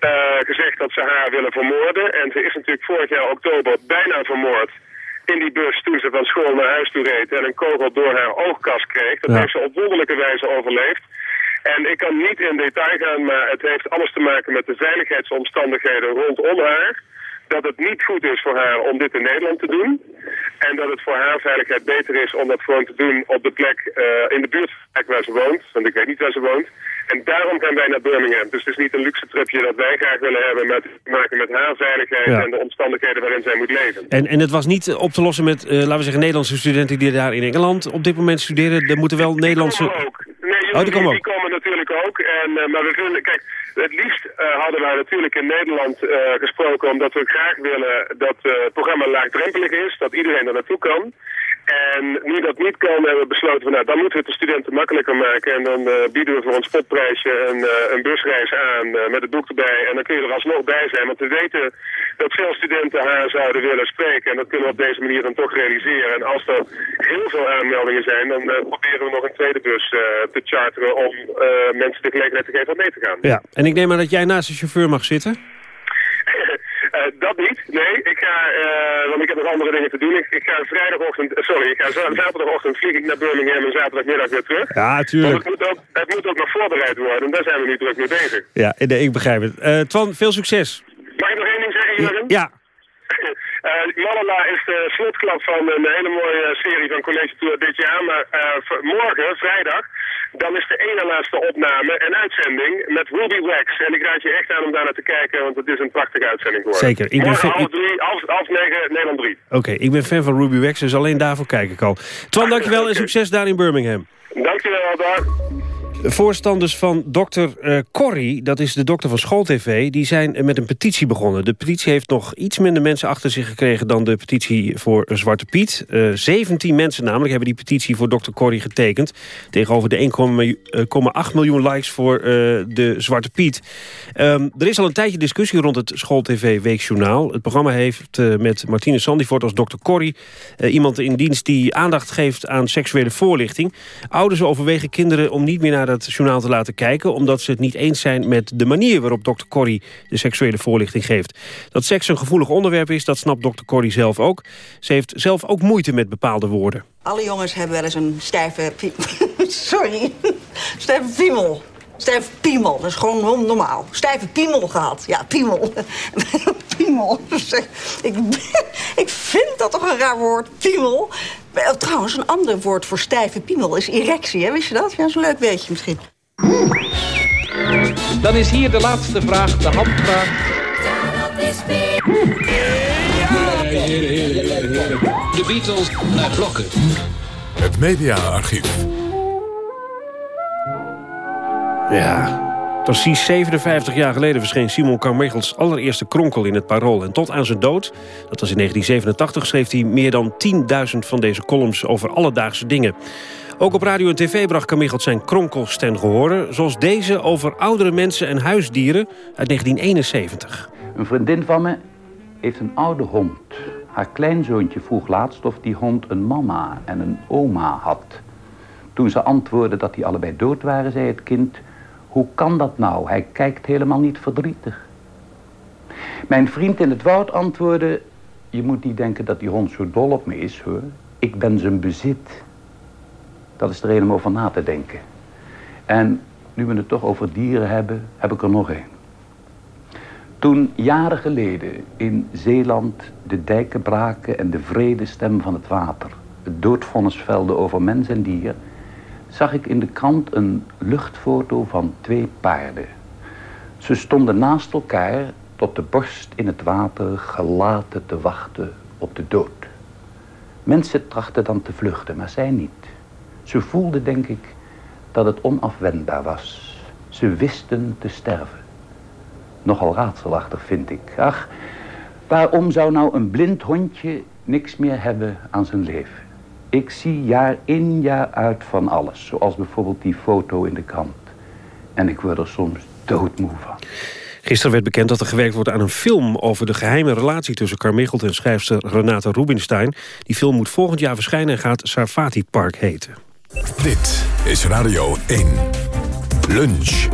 uh, gezegd dat ze haar willen vermoorden. En ze is natuurlijk vorig jaar oktober bijna vermoord in die bus toen ze van school naar huis toe reed en een kogel door haar oogkas kreeg. Dat heeft ze op wonderlijke wijze overleefd. En ik kan niet in detail gaan, maar het heeft alles te maken met de veiligheidsomstandigheden rondom haar dat het niet goed is voor haar om dit in Nederland te doen. En dat het voor haar veiligheid beter is om dat gewoon te doen op de plek, uh, in de buurt waar ze woont. Want ik weet niet waar ze woont. En daarom gaan wij naar Birmingham. Dus het is niet een luxe tripje dat wij graag willen hebben met te maken met haar veiligheid en de omstandigheden waarin zij moet leven. En, en het was niet op te lossen met, uh, laten we zeggen, Nederlandse studenten die daar in Engeland op dit moment studeren. Er moeten wel Nederlandse... Ook. Nee, oh, die, komen, die komen natuurlijk ook. En, uh, maar we vinden, kijk, het liefst uh, hadden wij natuurlijk in Nederland uh, gesproken omdat we graag willen dat uh, het programma laagdrempelig is, dat iedereen er naartoe kan. En nu dat niet kan, hebben we besloten nou, dan moeten we het de studenten makkelijker maken. En dan bieden we voor een spotprijsje een, een busreis aan met het boek erbij. En dan kun je er alsnog bij zijn. Want we weten dat veel studenten haar zouden willen spreken. En dat kunnen we op deze manier dan toch realiseren. En als er heel veel aanmeldingen zijn, dan proberen we nog een tweede bus te charteren om mensen de gelegenheid te geven om mee te gaan. Ja, en ik neem aan dat jij naast de chauffeur mag zitten? Uh, dat niet, nee. Ik ga, uh, want ik heb nog andere dingen te doen. Ik, ik ga vrijdagochtend, uh, sorry, ik ga zaterdagochtend vlieg ik naar Birmingham en zaterdagmiddag weer terug. Ja, natuurlijk. het moet, ook, het moet ook nog voorbereid worden en daar zijn we nu druk mee bezig. Ja, nee, ik begrijp het. Twan, veel succes. Mag ik nog één ding zeggen, Jurgen? Ja. Uh, <laughs> Malala is de slotklap van een hele mooie serie van College Tour dit jaar. Maar uh, morgen, vrijdag, dan is de ene laatste opname en uitzending met Ruby Wax. En ik raad je echt aan om daar naar te kijken, want het is een prachtige uitzending geworden. Zeker. Ik ben half, drie, half, half negen, Nederland 3. Oké, ik ben fan van Ruby Wax, dus alleen daarvoor kijk ik al. Twan, dankjewel en succes daar in Birmingham. Dankjewel, daar. Voorstanders van dokter uh, Corrie, dat is de dokter van SchoolTV... die zijn met een petitie begonnen. De petitie heeft nog iets minder mensen achter zich gekregen... dan de petitie voor Zwarte Piet. Uh, eh, 17 mensen namelijk hebben die petitie voor dokter Corrie getekend... tegenover de 1,8 miljoen likes voor de Zwarte Piet. Um, er is al een tijdje discussie rond het SchoolTV Weekjournaal. Het programma heeft met Martine Sandifort als dokter Corrie... iemand in dienst die aandacht geeft aan seksuele voorlichting. Ouders overwegen kinderen om niet meer naar het journaal te laten kijken... omdat ze het niet eens zijn met de manier waarop dokter Corrie de seksuele voorlichting geeft. Dat seks een gevoelig onderwerp is, dat snapt dokter Corrie zelf ook. Ze heeft zelf ook moeite met bepaalde woorden. Alle jongens hebben wel eens een stijve... <laughs> Sorry, <laughs> stijve piemel. Stijve piemel, dat is gewoon normaal. Stijve piemel gehad. Ja, piemel. <laughs> piemel. Ik, ik vind dat toch een raar woord, piemel. Trouwens, een ander woord voor stijve piemel is erectie. Hè? Wist je dat? Ja, zo'n leuk weetje misschien. Dan is hier de laatste vraag, de handvraag. De Beatles naar blokken. Het mediaarchief. Ja, Precies 57 jaar geleden verscheen Simon Carmichels allereerste kronkel in het Parool. En tot aan zijn dood, dat was in 1987, schreef hij meer dan 10.000 van deze columns over alledaagse dingen. Ook op radio en tv bracht Carmichels zijn kronkels ten gehore... zoals deze over oudere mensen en huisdieren uit 1971. Een vriendin van me heeft een oude hond. Haar kleinzoontje vroeg laatst of die hond een mama en een oma had. Toen ze antwoordde dat die allebei dood waren, zei het kind... Hoe kan dat nou? Hij kijkt helemaal niet verdrietig. Mijn vriend in het woud antwoordde... Je moet niet denken dat die hond zo dol op me is, hoor. Ik ben zijn bezit. Dat is er reden om over na te denken. En nu we het toch over dieren hebben, heb ik er nog één. Toen jaren geleden in Zeeland de dijken braken en de vrede stem van het water... het doodvonnis velde over mens en dier zag ik in de krant een luchtfoto van twee paarden. Ze stonden naast elkaar tot de borst in het water gelaten te wachten op de dood. Mensen trachten dan te vluchten, maar zij niet. Ze voelden, denk ik, dat het onafwendbaar was. Ze wisten te sterven. Nogal raadselachtig vind ik. Ach, waarom zou nou een blind hondje niks meer hebben aan zijn leven? Ik zie jaar in jaar uit van alles. Zoals bijvoorbeeld die foto in de krant. En ik word er soms doodmoe van. Gisteren werd bekend dat er gewerkt wordt aan een film... over de geheime relatie tussen Carmichelt en schrijfster Renate Rubinstein. Die film moet volgend jaar verschijnen en gaat Sarfati Park heten. Dit is Radio 1. Lunch.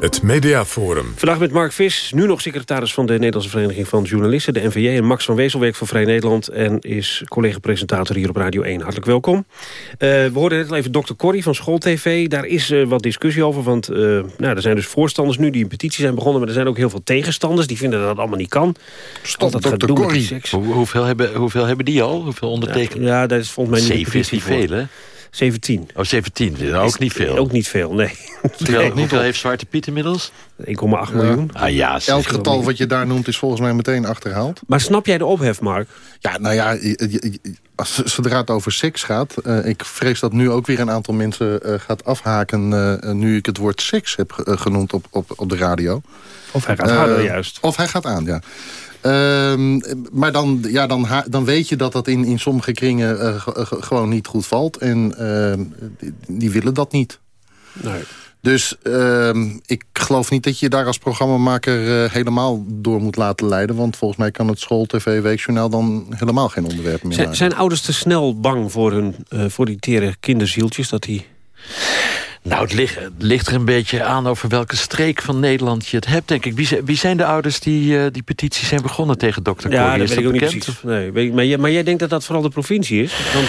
Het Mediaforum. Vandaag met Mark Vis, nu nog secretaris van de Nederlandse Vereniging van Journalisten, de NVJ. En Max van Wezel werkt voor Vrij Nederland en is collega-presentator hier op Radio 1. Hartelijk welkom. Uh, we hoorden net al even dokter Corrie van School TV. Daar is uh, wat discussie over, want uh, nou, er zijn dus voorstanders nu die een petitie zijn begonnen. Maar er zijn ook heel veel tegenstanders die vinden dat dat allemaal niet kan. Stop, dokter Corrie. Hoe, hoeveel, hebben, hoeveel hebben die al? Hoeveel ondertekenen? Ja, dat is volgens mij niet Zeven is niet veel, hè? 17. Oh, 17. Dat is ook niet veel. Ook niet veel, nee. Hoeveel, nee, hoeveel heeft Zwarte Piet inmiddels? 1,8 miljoen. Ah, ja, Elk getal wat je daar noemt is volgens mij meteen achterhaald. Maar snap jij de ophef, Mark? Ja, nou ja, als, zodra het over seks gaat... Uh, ik vrees dat nu ook weer een aantal mensen uh, gaat afhaken... Uh, nu ik het woord seks heb genoemd op, op, op de radio. Of hij gaat aan, juist. Of hij gaat aan, ja. Uh, maar dan, ja, dan, dan weet je dat dat in, in sommige kringen uh, gewoon niet goed valt. En uh, die, willen dat niet. Nee. Dus ehm, ik geloof niet dat je daar als programmamaker uh, helemaal door moet laten leiden. Want volgens mij kan het school, tv, weekjournaal dan helemaal geen onderwerp meer zijn, zijn ouders te snel bang voor, hun, voor die tere kinderzieltjes? Dat die... Nou, het ligt, het ligt, er een beetje aan over welke streek van Nederland je het hebt, denk ik. Wie, wie zijn de ouders die uh, die petitie zijn begonnen tegen dokter Ja, Corrie? dat weet ik ook bekend? niet precies. Nee, weet ik, maar, jij, maar jij denkt dat dat vooral de provincie is? Want...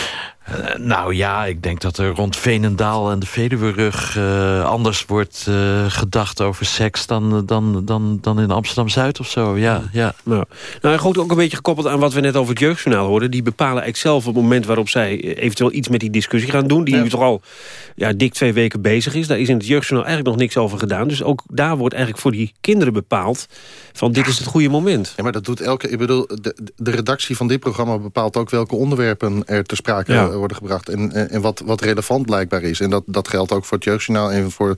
Uh, nou ja, ik denk dat er rond Veenendaal en de Veluwerug uh, anders wordt uh, gedacht over seks dan, dan, dan, dan in Amsterdam-Zuid of zo. Ja, ja. Nou, nou goed, ook een beetje gekoppeld aan wat we net over het jeugdjournaal hoorden. Die bepalen eigenlijk zelf op het moment waarop zij eventueel iets met die discussie gaan doen. Die ja. nu toch al ja, dik twee weken bezig is. Daar is in het jeugdjournaal eigenlijk nog niks over gedaan. Dus ook daar wordt eigenlijk voor die kinderen bepaald van dit is het goede moment. Ja, maar dat doet elke... Ik bedoel, de, de redactie van dit programma bepaalt ook welke onderwerpen er ter sprake ja. Worden gebracht. En, en wat, wat relevant blijkbaar is. En dat, dat geldt ook voor het jeugdjournaal en voor...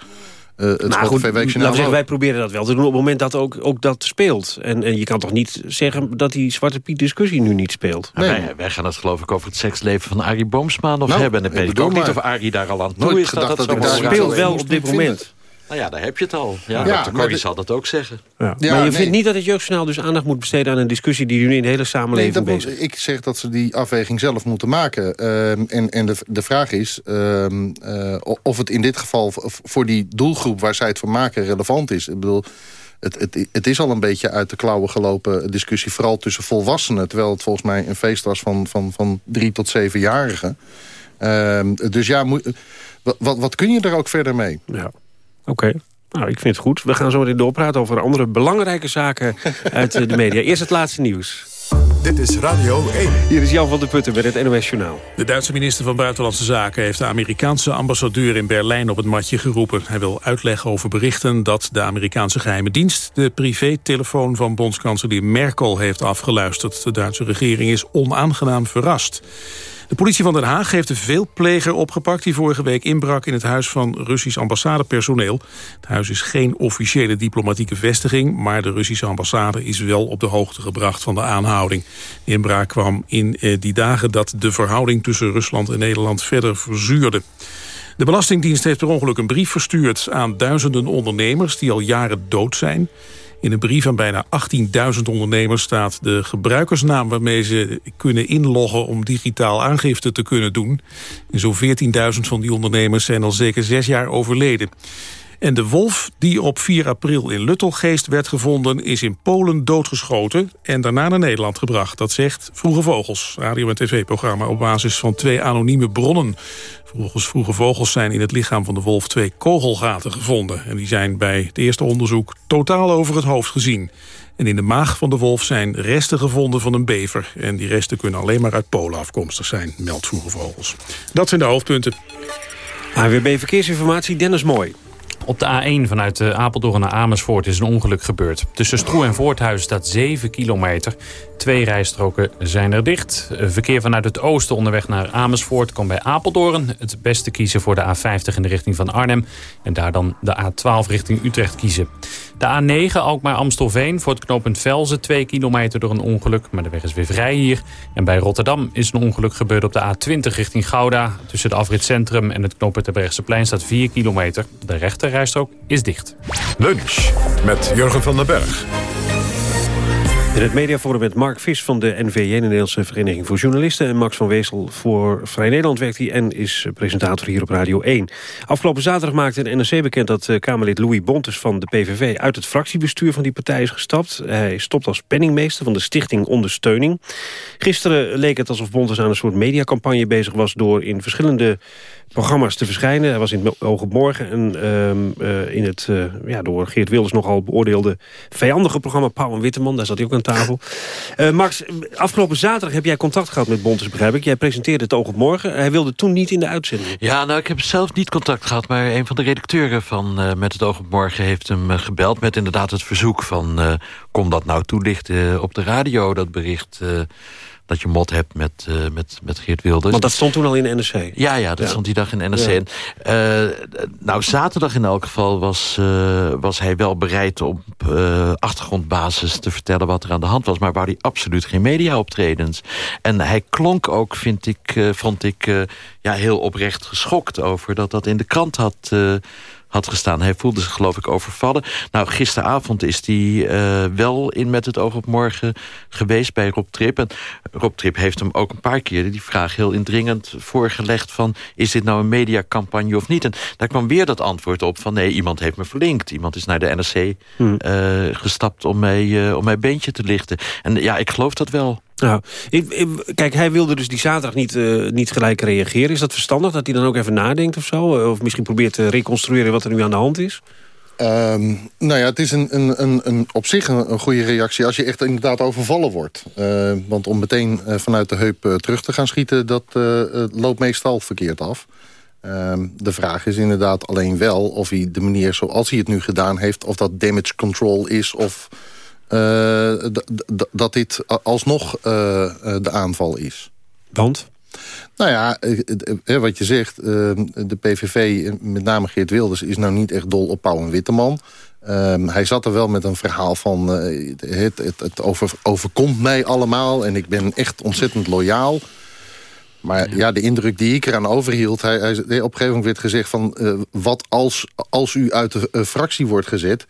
Uh, het maar goed, zeggen, wij proberen dat wel te doen op het moment dat ook, ook dat speelt. En, en je kan toch niet zeggen dat die Zwarte Piet discussie nu niet speelt? Nee. Wij, wij, gaan het geloof ik over het seksleven van Arie Boomsma nog nou, hebben. En weet ik ook niet of Arie daar al aan toe is. Dat, dat, dat, dat speelt wel op dit moment. Nou ja, daar heb je het al. Ja, ja Dr. Corrie zal dat ook zeggen. Ja. Ja, maar je nee. vindt niet dat het jeugdjournaal dus aandacht moet besteden... aan een discussie die nu in de hele samenleving nee, bezig is? Ik zeg dat ze die afweging zelf moeten maken. Uh, en en de, de vraag is uh, uh, of het in dit geval voor die doelgroep... waar zij het voor maken relevant is. Ik bedoel... Het, het, het, is al een beetje uit de klauwen gelopen discussie... vooral tussen volwassenen... terwijl het volgens mij een feest was van, van, van drie tot zevenjarigen. Uh, dus ja, moet, wat, wat kun je er ook verder mee? Ja. Oké. Okay. Nou, ik vind het goed. We gaan zo meteen doorpraten over andere belangrijke zaken uit de media. Eerst het laatste nieuws. Dit is Radio 1. Hier is Jan van der Putten met het NOS Journaal. De Duitse minister van Buitenlandse Zaken heeft de Amerikaanse ambassadeur in Berlijn op het matje geroepen. Hij wil uitleggen over berichten dat de Amerikaanse geheime dienst de privételefoon van bondskanselier Merkel heeft afgeluisterd. De Duitse regering is onaangenaam verrast. De politie van Den Haag heeft een veelpleger opgepakt... die vorige week inbrak in het huis van Russisch ambassadepersoneel. Het huis is geen officiële diplomatieke vestiging... maar de Russische ambassade is wel op de hoogte gebracht van de aanhouding. De inbraak kwam in eh, die dagen dat de verhouding tussen Rusland en Nederland verder verzuurde. De Belastingdienst heeft per ongeluk een brief verstuurd aan duizenden ondernemers... die al jaren dood zijn... In een brief aan bijna 18.000 ondernemers staat de gebruikersnaam... waarmee ze kunnen inloggen om digitaal aangifte te kunnen doen. En zo'n 14.000 van die ondernemers zijn al zeker zes jaar overleden. En de wolf die op 4 april in Luttelgeest werd gevonden... is in Polen doodgeschoten en daarna naar Nederland gebracht. Dat zegt Vroege Vogels, radio- en tv-programma... op basis van twee anonieme bronnen. Volgens Vroege Vogels zijn in het lichaam van de wolf twee kogelgaten gevonden. En die zijn bij het eerste onderzoek totaal over het hoofd gezien. En in de maag van de wolf zijn resten gevonden van een bever. En die resten kunnen alleen maar uit Polen afkomstig zijn, meldt Vroege Vogels. Dat zijn de hoofdpunten. AWB Verkeersinformatie, Dennis Mooi. Op de A1 vanuit Apeldoorn naar Amersfoort is een ongeluk gebeurd. Tussen Stroe en Voorthuis staat 7 kilometer. Twee rijstroken zijn er dicht. Verkeer vanuit het oosten onderweg naar Amersfoort kan bij Apeldoorn het beste kiezen voor de A50 in de richting van Arnhem. En daar dan de A12 richting Utrecht kiezen. De A9 Alkmaar-Amstelveen voor het knooppunt Velzen 2 kilometer door een ongeluk. Maar de weg is weer vrij hier. En bij Rotterdam is een ongeluk gebeurd op de A20 richting Gouda. Tussen de afrit Centrum en het knooppunt plein staat 4 kilometer. De rechterrijstrook is dicht. Lunch met Jurgen van den Berg. In het mediaforum met Mark Vis van de NVJ, de Nederlandse Vereniging voor Journalisten... en Max van Weesel voor Vrij Nederland werkt hij en is presentator hier op Radio 1. Afgelopen zaterdag maakte de NRC bekend dat eh, Kamerlid Louis Bontes van de PVV... uit het fractiebestuur van die partij is gestapt. Hij stopt als penningmeester van de Stichting Ondersteuning. Gisteren leek het alsof Bontes aan een soort mediacampagne bezig was... door in verschillende programma's te verschijnen. Hij was in het Oog op Morgen en ehm, eh, in het uh, ja, door Geert Wilders nogal beoordeelde vijandige programma Pauw en Witteman. Daar zat hij ook aan tafel. Uh, Max, afgelopen zaterdag heb jij contact gehad met Bontes, begrijp ik. Jij presenteerde het Oog op Morgen. Hij wilde toen niet in de uitzending. Ja, nou, ik heb zelf niet contact gehad, maar een van de redacteuren van Met het Oog op Morgen heeft hem gebeld met inderdaad het verzoek van kom dat nou toelichten op de radio, dat bericht dat je mot hebt met, uh, met, met Geert Wilders. Want dat stond toen al in de NRC? Ja, ja dat stond die dag in de NRC. Ja. Uh, nou, zaterdag in elk geval was, uh, was hij wel bereid... op achtergrondbasis te vertellen wat er aan de hand was... maar wou hij absoluut geen media-optredens. En hij klonk ook, vind ik, vond ik... ja, heel oprecht geschokt over dat dat in de krant had had gestaan. Hij voelde zich geloof ik overvallen. Nou, gisteravond is hij uh, wel in Met het oog op morgen geweest bij Rob Trip. En Rob Trip heeft hem ook een paar keer die vraag heel indringend voorgelegd... van is dit nou een mediacampagne of niet? En daar kwam weer dat antwoord op van nee, iemand heeft me verlinkt. Iemand is naar de NRC hmm. uh, gestapt om mij, uh, om mijn beentje te lichten. En ja, ik geloof dat wel. Nou, kijk, hij wilde dus die zaterdag niet, uh, niet gelijk reageren. Is dat verstandig dat hij dan ook even nadenkt of zo? Of misschien probeert te reconstrueren wat er nu aan de hand is? Um, nou ja, het is een, een, een, een op zich een, goede reactie als je echt inderdaad overvallen wordt. Uh, want om meteen vanuit de heup terug te gaan schieten, dat loopt meestal verkeerd af. Ehm, de vraag is inderdaad alleen wel of hij de manier zoals hij het nu gedaan heeft... of dat damage control is of dat dit alsnog uh, de aanval is. Want? Nou ja, wat je zegt, de PVV, met name Geert Wilders... is nou niet echt dol op Pauw en Witteman. Um, hij zat er wel met een verhaal van... het, het, het over, overkomt mij allemaal en ik ben echt ontzettend loyaal... Maar ja. de indruk die ik eraan overhield... Hij, hij, op een gegeven moment werd gezegd van... Uh, wat als, als u uit de uh, fractie wordt gezet...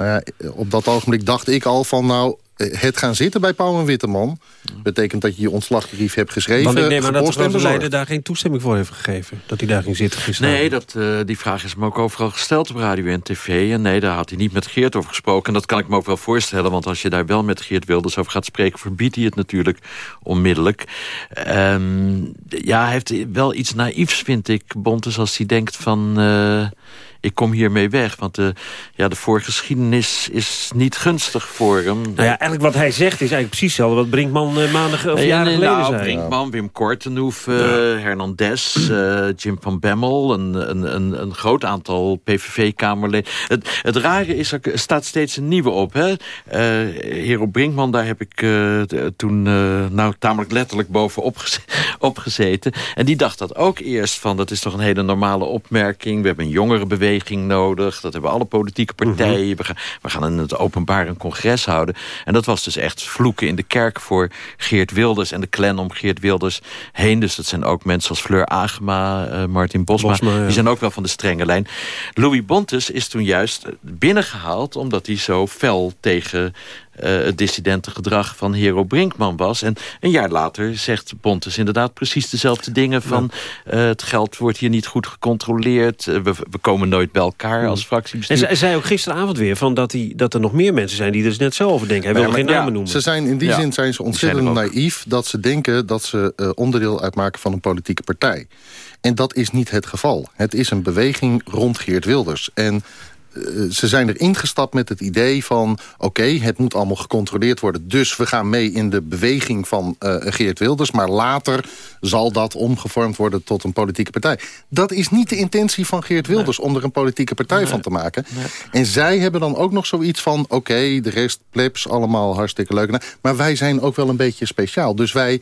Nou ja, op dat ogenblik dacht ik al van nou... Eh, het gaan zitten bij Pauw en Witteman... betekent dat je je ontslagbrief hebt geschreven... Want ik neem aan dat de Leiden daar geen toestemming voor heeft gegeven. Dat hij daar ging zitten gisteren. Nee, dat, uh, die vraag is me ook overal gesteld op radio en tv. En nee, daar had hij niet met Geert over gesproken. En dat kan ik me ook wel voorstellen. Want als je daar wel met Geert Wilders over gaat spreken... verbiedt hij het natuurlijk onmiddellijk. Um, ja, hij heeft wel iets naïefs, vind ik, Bontes... als hij denkt van... Uh, ik kom hiermee weg. Want de, ja, de voorgeschiedenis is niet gunstig voor hem. Nou ja, eigenlijk wat hij zegt is eigenlijk precies hetzelfde... wat Brinkman uh, maandag of jaren nee, geleden nou, zei. Brinkman, Wim Kortenhoef, uh, ja. Hernandez, uh, Jim van Bemmel... Een, een, een, een groot aantal PVV-kamerleden. Het, het rare is, er staat steeds een nieuwe op. Hè? Hero Brinkman, daar heb ik toen nou, tamelijk letterlijk bovenop gezeten. En die dacht dat ook eerst van... dat is toch een hele normale opmerking. We hebben een jongere beweging nodig. Dat hebben alle politieke partijen. Mhm. we, gaan, we gaan in het openbaar een congres houden. En dat was dus echt vloeken in de kerk voor Geert Wilders... en de clan om Geert Wilders heen. Dus dat zijn ook mensen als Fleur Agema, uh, Martin Bosma. Die zijn ook wel van de strenge lijn. Louis Bontes is toen juist binnengehaald... omdat hij zo fel tegen het dissidente gedrag van Hero Brinkman was. En een jaar later zegt Bontes inderdaad precies dezelfde dingen van... Uh, het geld wordt hier niet goed gecontroleerd. Uh, we, we, komen nooit bij elkaar als fractiebestuur. En zei ook gisteravond weer van dat, hij, dat er nog meer mensen zijn... die er dus net zo over denken. Hij wil geen namen noemen. Ze zijn, in die zin zijn ze ontzettend zijn naïef... dat ze denken dat ze onderdeel uitmaken van een politieke partij. En dat is niet het geval. Het is een beweging rond Geert Wilders. En eh, ze zijn er ingestapt met het idee van... oké, het moet allemaal gecontroleerd worden... dus we gaan mee in de beweging van uh, Geert Wilders... maar later zal dat omgevormd worden tot een politieke partij. Dat is niet de intentie van Geert Wilders... om er een politieke partij van te maken. En zij hebben dan ook nog zoiets van... oké, de rest plebs, allemaal hartstikke leuk. Maar wij zijn ook wel een beetje speciaal. Dus wij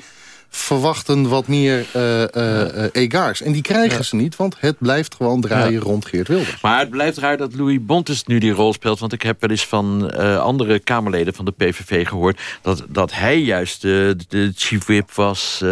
verwachten wat meer uh, uh, egaars. En die krijgen ze niet, want het blijft gewoon draaien rond Geert Wilders. Maar het blijft raar dat Louis Bontes nu die rol speelt. Want ik heb wel eens van andere Kamerleden van de PVV gehoord... dat, dat hij juist de, de chief whip was,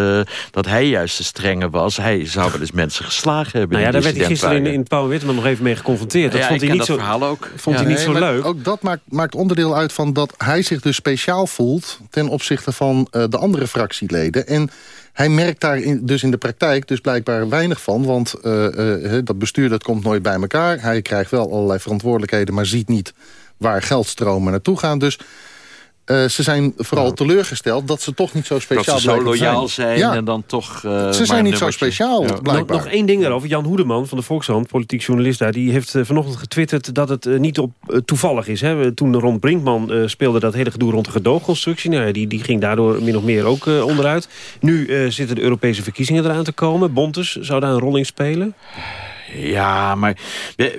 dat hij juist de strenge was. Hij zou wel eens mensen geslagen hebben. Nou ja, daar werd hij gisteren in, in Paul Witteman nog even mee geconfronteerd. Dat ja, vond hij niet dat zo, verhaal ook. Vond hij niet zo leuk. Ook dat maakt, maakt onderdeel uit van dat hij zich dus speciaal voelt... ten opzichte van de andere fractieleden. En hij merkt daar dus in de praktijk dus blijkbaar weinig van. Want uh, uh, dat bestuur dat komt nooit bij elkaar. Hij krijgt wel allerlei verantwoordelijkheden... maar ziet niet waar geldstromen naartoe gaan. Dus uh, ze zijn vooral teleurgesteld dat ze toch niet zo speciaal dat ze zo loyaal zijn, ja. en dan toch... Uh, ze zijn niet zo speciaal, ja. blijkbaar. Nog, nog, één ding daarover. Jan Hoedeman van de Volkshand, politiek journalist daar... die heeft uh, vanochtend getwitterd dat het niet op, toevallig is. Hè. Toen Ron Brinkman speelde dat hele gedoe rond de gedoogconstructie... Nou, die, die ging daardoor min of meer ook onderuit. Nu zitten de Europese verkiezingen eraan te komen. Bontes zou daar een rol in spelen? Ja, maar ik,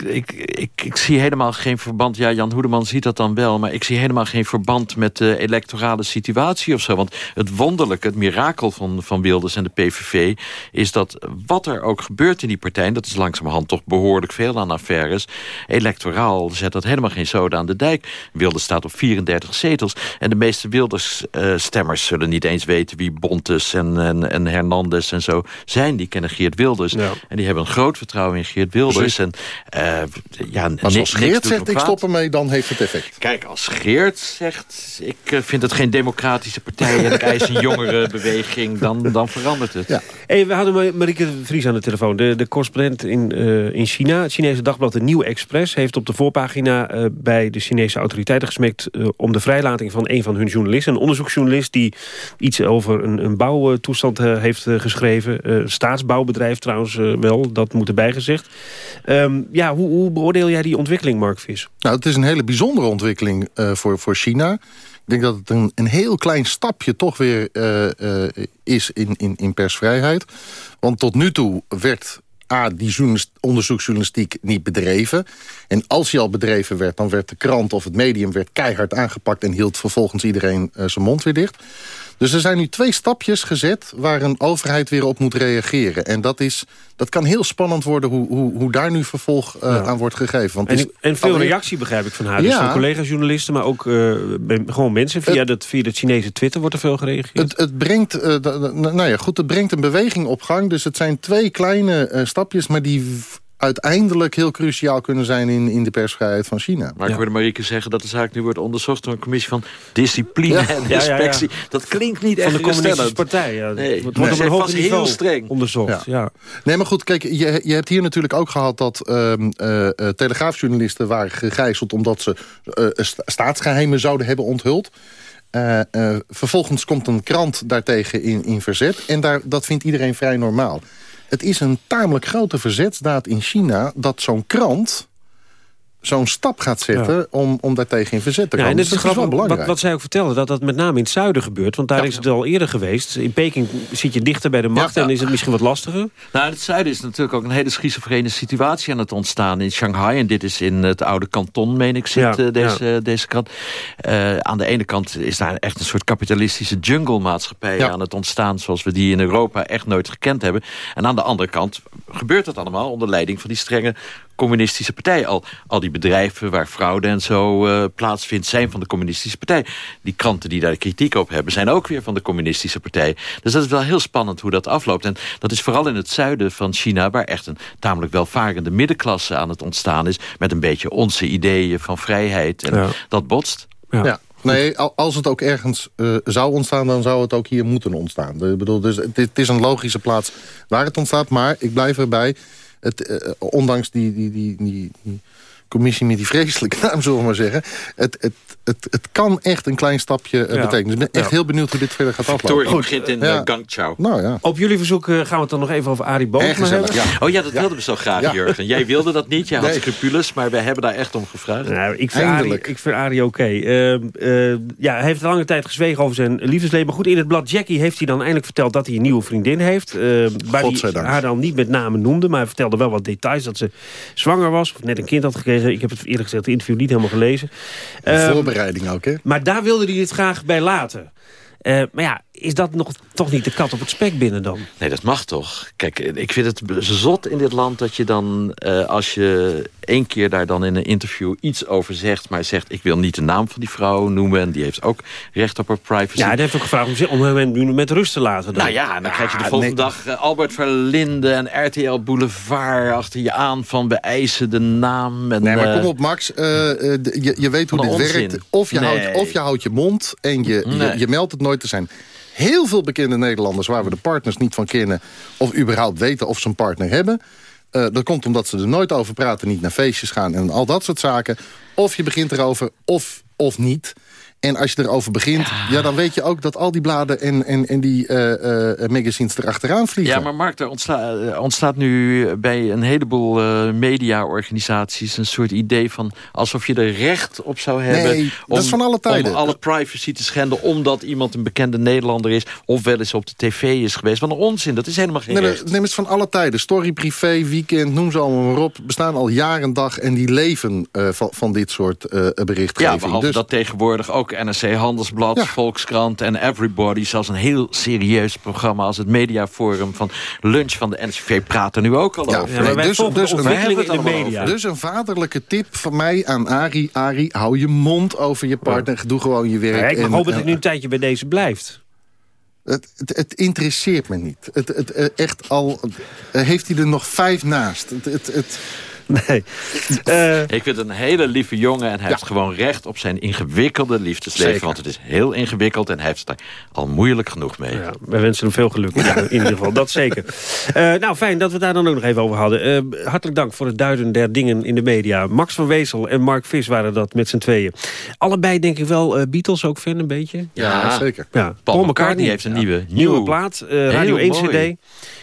ik, ik, ik, zie helemaal geen verband... Ja, Jan Hoedeman ziet dat dan wel... maar ik zie helemaal geen verband met de electorale situatie of zo. Want het wonderlijke, het mirakel van, van Wilders en de PVV... is dat wat er ook gebeurt in die partij... en dat is langzamerhand toch behoorlijk veel aan affaires... electoraal zet dat helemaal geen zoden aan de dijk. Wilders staat op 34 zetels. En de meeste Wilders-stemmers zullen niet eens weten... wie Bontes en, en, en Hernandez en zo zijn. Die kennen Geert Wilders. Ja. En die hebben een groot vertrouwen in Geert Wilders. En, uh, ja, maar als Geert zegt ik stop ermee, dan heeft het effect. Kijk, als Geert zegt ik uh, vind het geen democratische partij... en ik eis een <laughs> jongere beweging, dan, dan verandert het. Ja. Hey, we hadden Marieke Vries aan de telefoon. De, de correspondent in, uh, in China. Het Chinese dagblad De Nieuwe Express heeft op de voorpagina... bij de Chinese autoriteiten gesmeekt om de vrijlating van een van hun journalisten. Een onderzoeksjournalist die iets over een, een bouwtoestand heeft geschreven. Staatsbouwbedrijf trouwens wel dat moet erbij gezegd. Um, ja, hoe, hoe, beoordeel jij die ontwikkeling, Mark Vis? Nou, het is een hele bijzondere ontwikkeling uh, voor, voor China. Ik denk dat het een, een heel klein stapje toch weer uh, uh, is in, in, in persvrijheid. Want tot nu toe werd A, die onderzoeksjournalistiek niet bedreven. En als die al bedreven werd, dan werd de krant of het medium werd keihard aangepakt... en hield vervolgens iedereen zijn mond weer dicht. Dus er zijn nu twee stapjes gezet waar een overheid weer op moet reageren. En dat, is, dat kan heel spannend worden hoe, hoe, hoe daar nu vervolg uh, ja. aan wordt gegeven. Want en, en veel alweer... reactie begrijp ik van haar. Dus ja. van collega-journalisten, maar ook uh, gewoon mensen. Via, het, dat, via het Chinese Twitter wordt er veel gereageerd. Het, het, brengt, uh, nou ja, goed, het brengt een beweging op gang. Dus het zijn twee kleine stapjes, maar die uiteindelijk heel cruciaal kunnen zijn in, in de persvrijheid van China. Maar ik hoorde Marieke zeggen dat de zaak nu wordt onderzocht door een commissie van discipline ja. en inspectie. Ja, ja, dat klinkt niet van echt de communistische partij. Ja. Nee, het wordt op een hoog niveau heel streng onderzocht. Ja. Nee, maar goed, kijk, je, je hebt hier natuurlijk ook gehad dat uh, uh, telegraafjournalisten waren gegijzeld omdat ze uh, staatsgeheimen zouden hebben onthuld. Uh, uh, vervolgens komt een krant daartegen in, in verzet. En daar, dat vindt iedereen vrij normaal. Het is een tamelijk grote verzetsdaad in China... dat zo'n krant zo'n stap gaat zetten ja. om, om daartegen in verzet te komen. Ja, en dus dat is wel belangrijk. Wat, wat zij ook vertelde, dat dat met name in het zuiden gebeurt. Want daar ja, is het al eerder geweest. In Peking zit je dichter bij de macht en is het misschien wat lastiger. Nou, in het zuiden is natuurlijk ook een hele schizofrene situatie aan het ontstaan. In Shanghai, en dit is in het oude kanton, meen ik, zit uh, deze, deze kant. Uh, aan de ene kant is daar echt een soort kapitalistische jungle-maatschappij aan het ontstaan... zoals we die in Europa echt nooit gekend hebben. En aan de andere kant gebeurt dat allemaal onder leiding van die strenge communistische partij. Al, al die bedrijven waar fraude en zo uh, plaatsvindt... zijn van de communistische partij. Die kranten die daar kritiek op hebben... zijn ook weer van de communistische partij. Dus dat is wel heel spannend hoe dat afloopt. En dat is vooral in het zuiden van China... waar echt een tamelijk welvarende middenklasse aan het ontstaan is... met een beetje onze ideeën van vrijheid. En ja. dat botst. ja. ja. Nee, als het ook ergens uh, zou ontstaan, dan zou het ook hier moeten ontstaan. Ik bedoel, dus het, het, is een logische plaats waar het ontstaat. Maar ik blijf erbij, het, uh, ondanks die, die, die, die, die commissie met die vreselijke naam, zullen we maar zeggen. Het, het, het, het kan echt een klein stapje uh, ja. betekenen. Dus ik ben echt ja. heel benieuwd hoe dit verder gaat aflopen. Goed begint in ja. Gangchao. Nou, ja. Op jullie verzoek uh, gaan we het dan nog even over Arie Boomsma hebben. Ja. Oh ja, dat wilden we zo graag, Jurgen. Jij wilde dat niet, jij had nee. scrupules, maar wij hebben daar echt om gevraagd. Nou, ik vind Arie, ik vind Arie oké. Okay. Uh, ja, hij heeft lange tijd gezwegen over zijn liefdesleven. Maar goed, in het blad Jackie heeft hij dan eindelijk verteld dat hij een nieuwe vriendin heeft. waar hij haar dan niet met name noemde, maar hij vertelde wel wat details. Dat ze zwanger was, of net een kind had gekregen. Ik heb het eerlijk gezegd het interview niet helemaal gelezen. Um, voorbereiding ook, hè? Maar daar wilde hij het graag bij laten. Uh, maar ja, is dat nog toch niet de kat op het spek binnen dan? Nee, dat mag toch. Kijk, ik vind het zot in dit land dat je dan... Uh, als je één keer daar dan in een interview iets over zegt... maar zegt, ik wil niet de naam van die vrouw noemen... en die heeft ook recht op haar privacy. Ja, die heeft ook gevraagd om hem met rust te laten. Dan. Nou ja, dan krijg je de volgende dag uh, Albert Verlinde en RTL Boulevard... achter je aan van beëisen de naam. En, nee, maar kom op Max, uh, je, je weet hoe dit onzin. werkt. Of je, Nee. houdt, of je houdt je mond en je, Nee. je, je meldt het nooit te zijn. Heel veel bekende Nederlanders waar we de partners niet van kennen... of überhaupt weten of ze een partner hebben... eh, dat komt omdat ze er nooit over praten, niet naar feestjes gaan... en al dat soort zaken. Of je begint erover, of, of niet... En als je erover begint, ja. dan weet je ook dat al die bladen en, en, en die eh, eh, magazines erachteraan vliegen. Ja, maar Mark, er ontsta eh, ontstaat nu bij een heleboel eh, mediaorganisaties... een soort idee van alsof je er recht op zou hebben... Nee, dat is van alle tijden. Om alle privacy te schenden omdat iemand een bekende Nederlander is... of wel eens op de tv is geweest. Wat een onzin, dat is helemaal geen Nee, recht. neem eens van alle tijden. Story, privé, weekend, noem ze allemaal maar op. Bestaan al jaar en dag en die leven van, van dit soort eh Ja, berichtgeving. behalve dus, dat tegenwoordig ook NRC Handelsblad, Ja. Volkskrant en Everybody... zelfs een heel serieus programma als het Mediaforum van Lunch van de NCV... praten nu ook al ja, over. nee, dus, dus, een, het dus een vaderlijke tip van mij aan Ari. Ari, hou je mond over je partner. Doe gewoon je werk. Ja, ik en, hopen dat hij nu een tijdje bij deze blijft. Het, het, het interesseert me niet. Het, het, eh, echt al, eh, heeft hij er nog vijf naast. Het, <laughs> Nee. Ik vind het een hele lieve jongen en hij heeft gewoon recht op zijn ingewikkelde liefdesleven. Zeker. Want het is heel ingewikkeld en hij heeft er al moeilijk genoeg mee. Ja, wij wensen hem veel geluk in, <laughs> in ieder geval, dat zeker. Eh, nou, fijn dat we het daar dan ook nog even over hadden. Eh, hartelijk dank voor het duiden der dingen in de media. Max van Wezel en Mark Vis waren dat met z'n tweeën. Allebei denk ik wel eh, Beatles ook fan, een beetje. Ja, zeker. Ja. Paul McCartney heeft een nieuwe. Nieuwe Nieuw. plaat, eh, Radio 1 mooi. CD.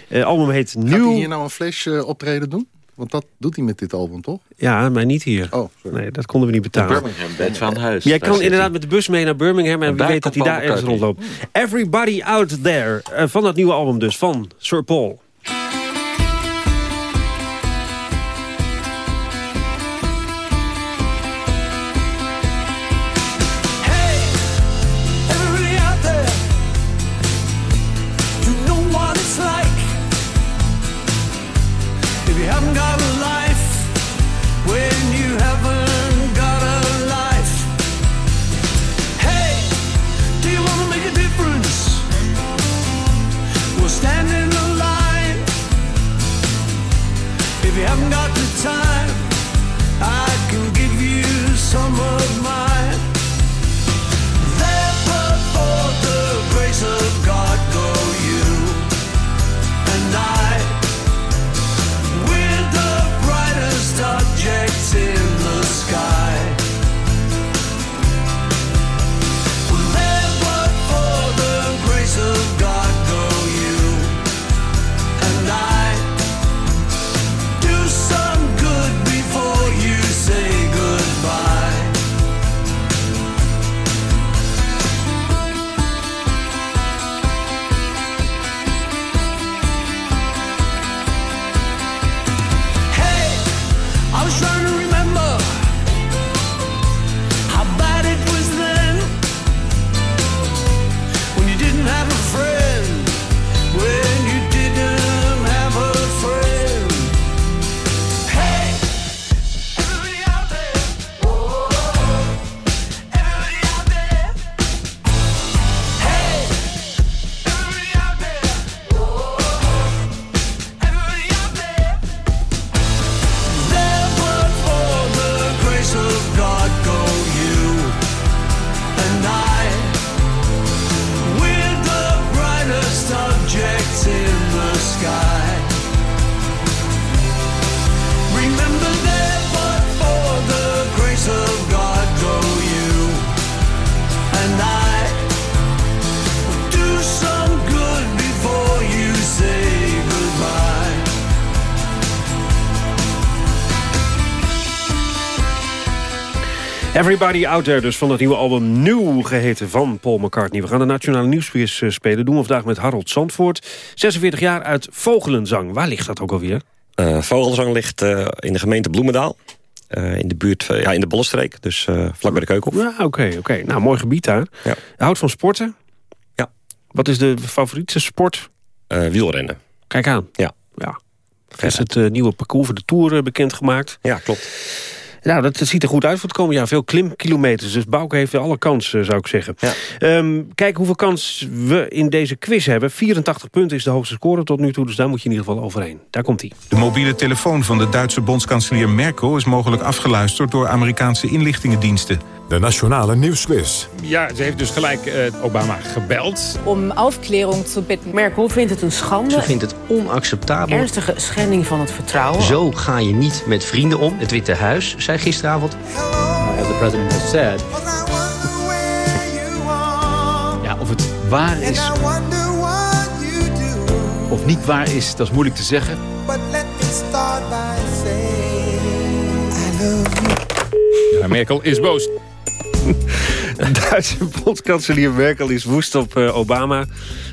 Eh, album heet Gaat hij Nieuw. hier nou een flash eh, optreden doen? Want dat doet hij met dit album, toch? Ja, maar niet hier. Oh, nee, dat konden we niet betalen. Birmingham, bed van huis. Jij kan inderdaad hij. met de bus mee naar Birmingham... en, En wie weet dat hij daar ergens rondloopt. Everybody Out There, eh, van dat nieuwe album dus, van Sir Paul. Everybody Out There, dus van het nieuwe album Nieuw geheten van Paul McCartney. We gaan de Nationale Nieuwsquiz eh, spelen. Doen we vandaag met Harold Zandvoort. 46 jaar uit Vogelenzang. Waar ligt dat ook alweer? Eh, Vogelzang ligt eh, in de gemeente Bloemendaal. In de buurt, ja, in de Bollestreek. Dus vlak bij de Keukenhof. Ja, oké, oké. Nou, mooi gebied daar. Ja. Houdt van sporten? Ja. Wat is de favoriete sport? Wielrennen. Kijk aan. Ja. ja. Is het nieuwe parcours voor de Tour bekendgemaakt. Ja, klopt. Nou, dat, dat ziet er goed uit voor het komende jaar. Veel klimkilometers. Dus Bouke heeft alle kans, eh, zou ik zeggen. Ehm, kijk hoeveel kans we in deze quiz hebben. 84 punten is de hoogste score tot nu toe. Dus daar moet je in ieder geval overheen. Daar komt hij. De mobiele telefoon van de Duitse bondskanselier Merkel... is mogelijk afgeluisterd door Amerikaanse inlichtingendiensten. De Nationale Nieuwsquiz. Ja, ze heeft dus gelijk eh, Obama gebeld. Om aufklärung te bidden. Merkel vindt het een schande. Ze vindt het onacceptabel. Ernstige schending van het vertrouwen. Zo ga je niet met vrienden om. Het Witte Huis zei gisteravond... As the president has said... Ja, of het waar is of niet waar is, dat is moeilijk te zeggen. Ja, Merkel is boos. <laughs> Duitse bondskanselier Merkel is woest op eh, Obama,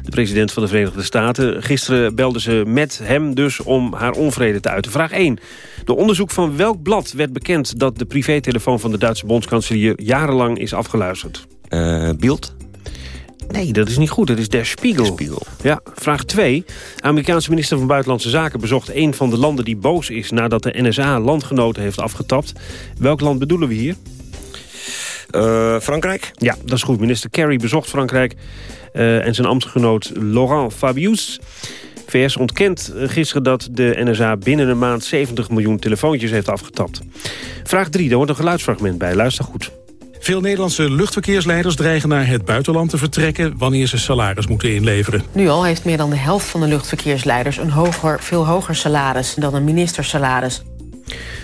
de president van de Verenigde Staten. Gisteren belde ze met hem dus om haar onvrede te uiten. Vraag 1. De onderzoek van welk blad werd bekend dat de privételefoon van de Duitse bondskanselier jarenlang is afgeluisterd? Uh, Beeld? Nee, dat is niet goed. Dat is Der Spiegel. Spiegel. Ja, vraag 2. Amerikaanse minister van Buitenlandse Zaken bezocht een van de landen die boos is nadat de NSA landgenoten heeft afgetapt. Welk land bedoelen we hier? Uh, Frankrijk? Ja, dat is goed. Minister Kerry bezocht Frankrijk uh, en zijn ambtsgenoot Laurent Fabius. VS ontkent gisteren dat de NSA binnen een maand 70 miljoen telefoontjes heeft afgetapt. Vraag 3, daar hoort een geluidsfragment bij. Luister goed. Veel Nederlandse luchtverkeersleiders dreigen naar het buitenland te vertrekken... wanneer ze salaris moeten inleveren. Nu al heeft meer dan de helft van de luchtverkeersleiders... een hoger, veel hoger salaris dan een ministersalaris.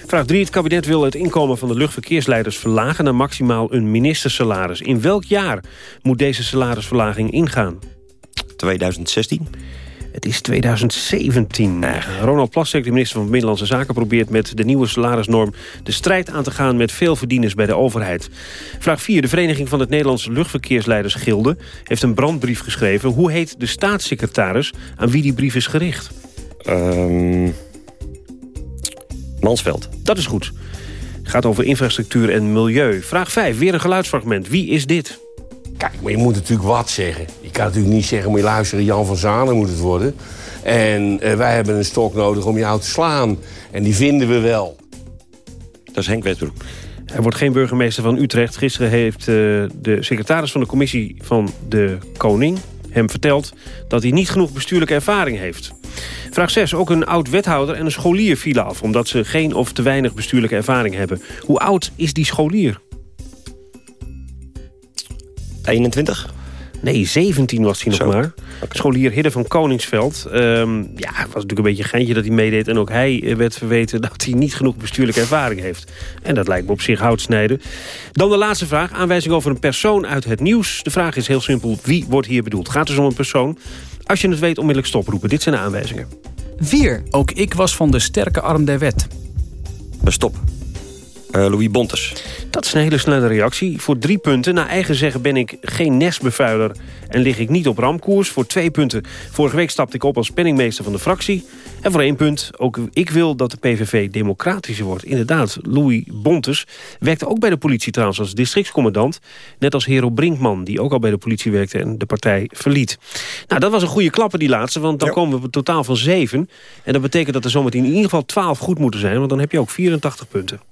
Vraag 3. Het kabinet wil het inkomen van de luchtverkeersleiders verlagen... naar maximaal een ministersalaris. In welk jaar moet deze salarisverlaging ingaan? 2016. Het is 2017. Ronald Plasterk, de minister van Binnenlandse Zaken... probeert met de nieuwe salarisnorm de strijd aan te gaan... met veel verdieners bij de overheid. Vraag 4. De Vereniging van het Nederlandse Luchtverkeersleiders Gilde... heeft een brandbrief geschreven. Hoe heet de staatssecretaris aan wie die brief is gericht? Um, Mansveld. Dat is goed. Het gaat over infrastructuur en milieu. Vraag 5. Weer een geluidsfragment. Wie is dit? Kijk, maar je moet natuurlijk wat zeggen. Je kan natuurlijk niet zeggen, moet je luisteren, Jan van Zanen moet het worden. En uh, wij hebben een stok nodig om jou te slaan. En die vinden we wel. Dat is Henk Westbroek. Hij wordt geen burgemeester van Utrecht. Gisteren heeft uh, de secretaris van de commissie van de koning hem verteld... dat hij niet genoeg bestuurlijke ervaring heeft. Vraag 6. Ook een oud-wethouder en een scholier vielen af... omdat ze geen of te weinig bestuurlijke ervaring hebben. Hoe oud is die scholier? 21? Nee, 17 was hij nog maar. Okay. Scholier Hidde van Koningsveld. Um, ja, het was natuurlijk een beetje een geintje dat hij meedeed. En ook hij werd verweten dat hij niet genoeg bestuurlijke ervaring heeft. En dat lijkt me op zich houtsnijden. Dan de laatste vraag. Aanwijzing over een persoon uit het nieuws. De vraag is heel simpel. Wie wordt hier bedoeld? Gaat dus om een persoon? Als je het weet, onmiddellijk stoproepen. Dit zijn de aanwijzingen. 4. Ook ik was van de sterke arm der wet. Stop. Uh, Louis Bontes. Dat is een hele snelle reactie. Voor drie punten. Na eigen zeggen ben ik geen nestbevuiler en lig ik niet op ramkoers. Voor twee punten. Vorige week stapte ik op als penningmeester van de fractie. En voor één punt. Ook ik wil dat de PVV democratischer wordt. Inderdaad, Louis Bontes werkte ook bij de politie trouwens als districtscommandant. Net als Hero Brinkman, die ook al bij de politie werkte en de partij verliet. Nou, dat was een goede klapper die laatste, want dan ja. komen we op een totaal van zeven. En dat betekent dat er zometeen in ieder geval 12 goed moeten zijn, want dan heb je ook 84 punten.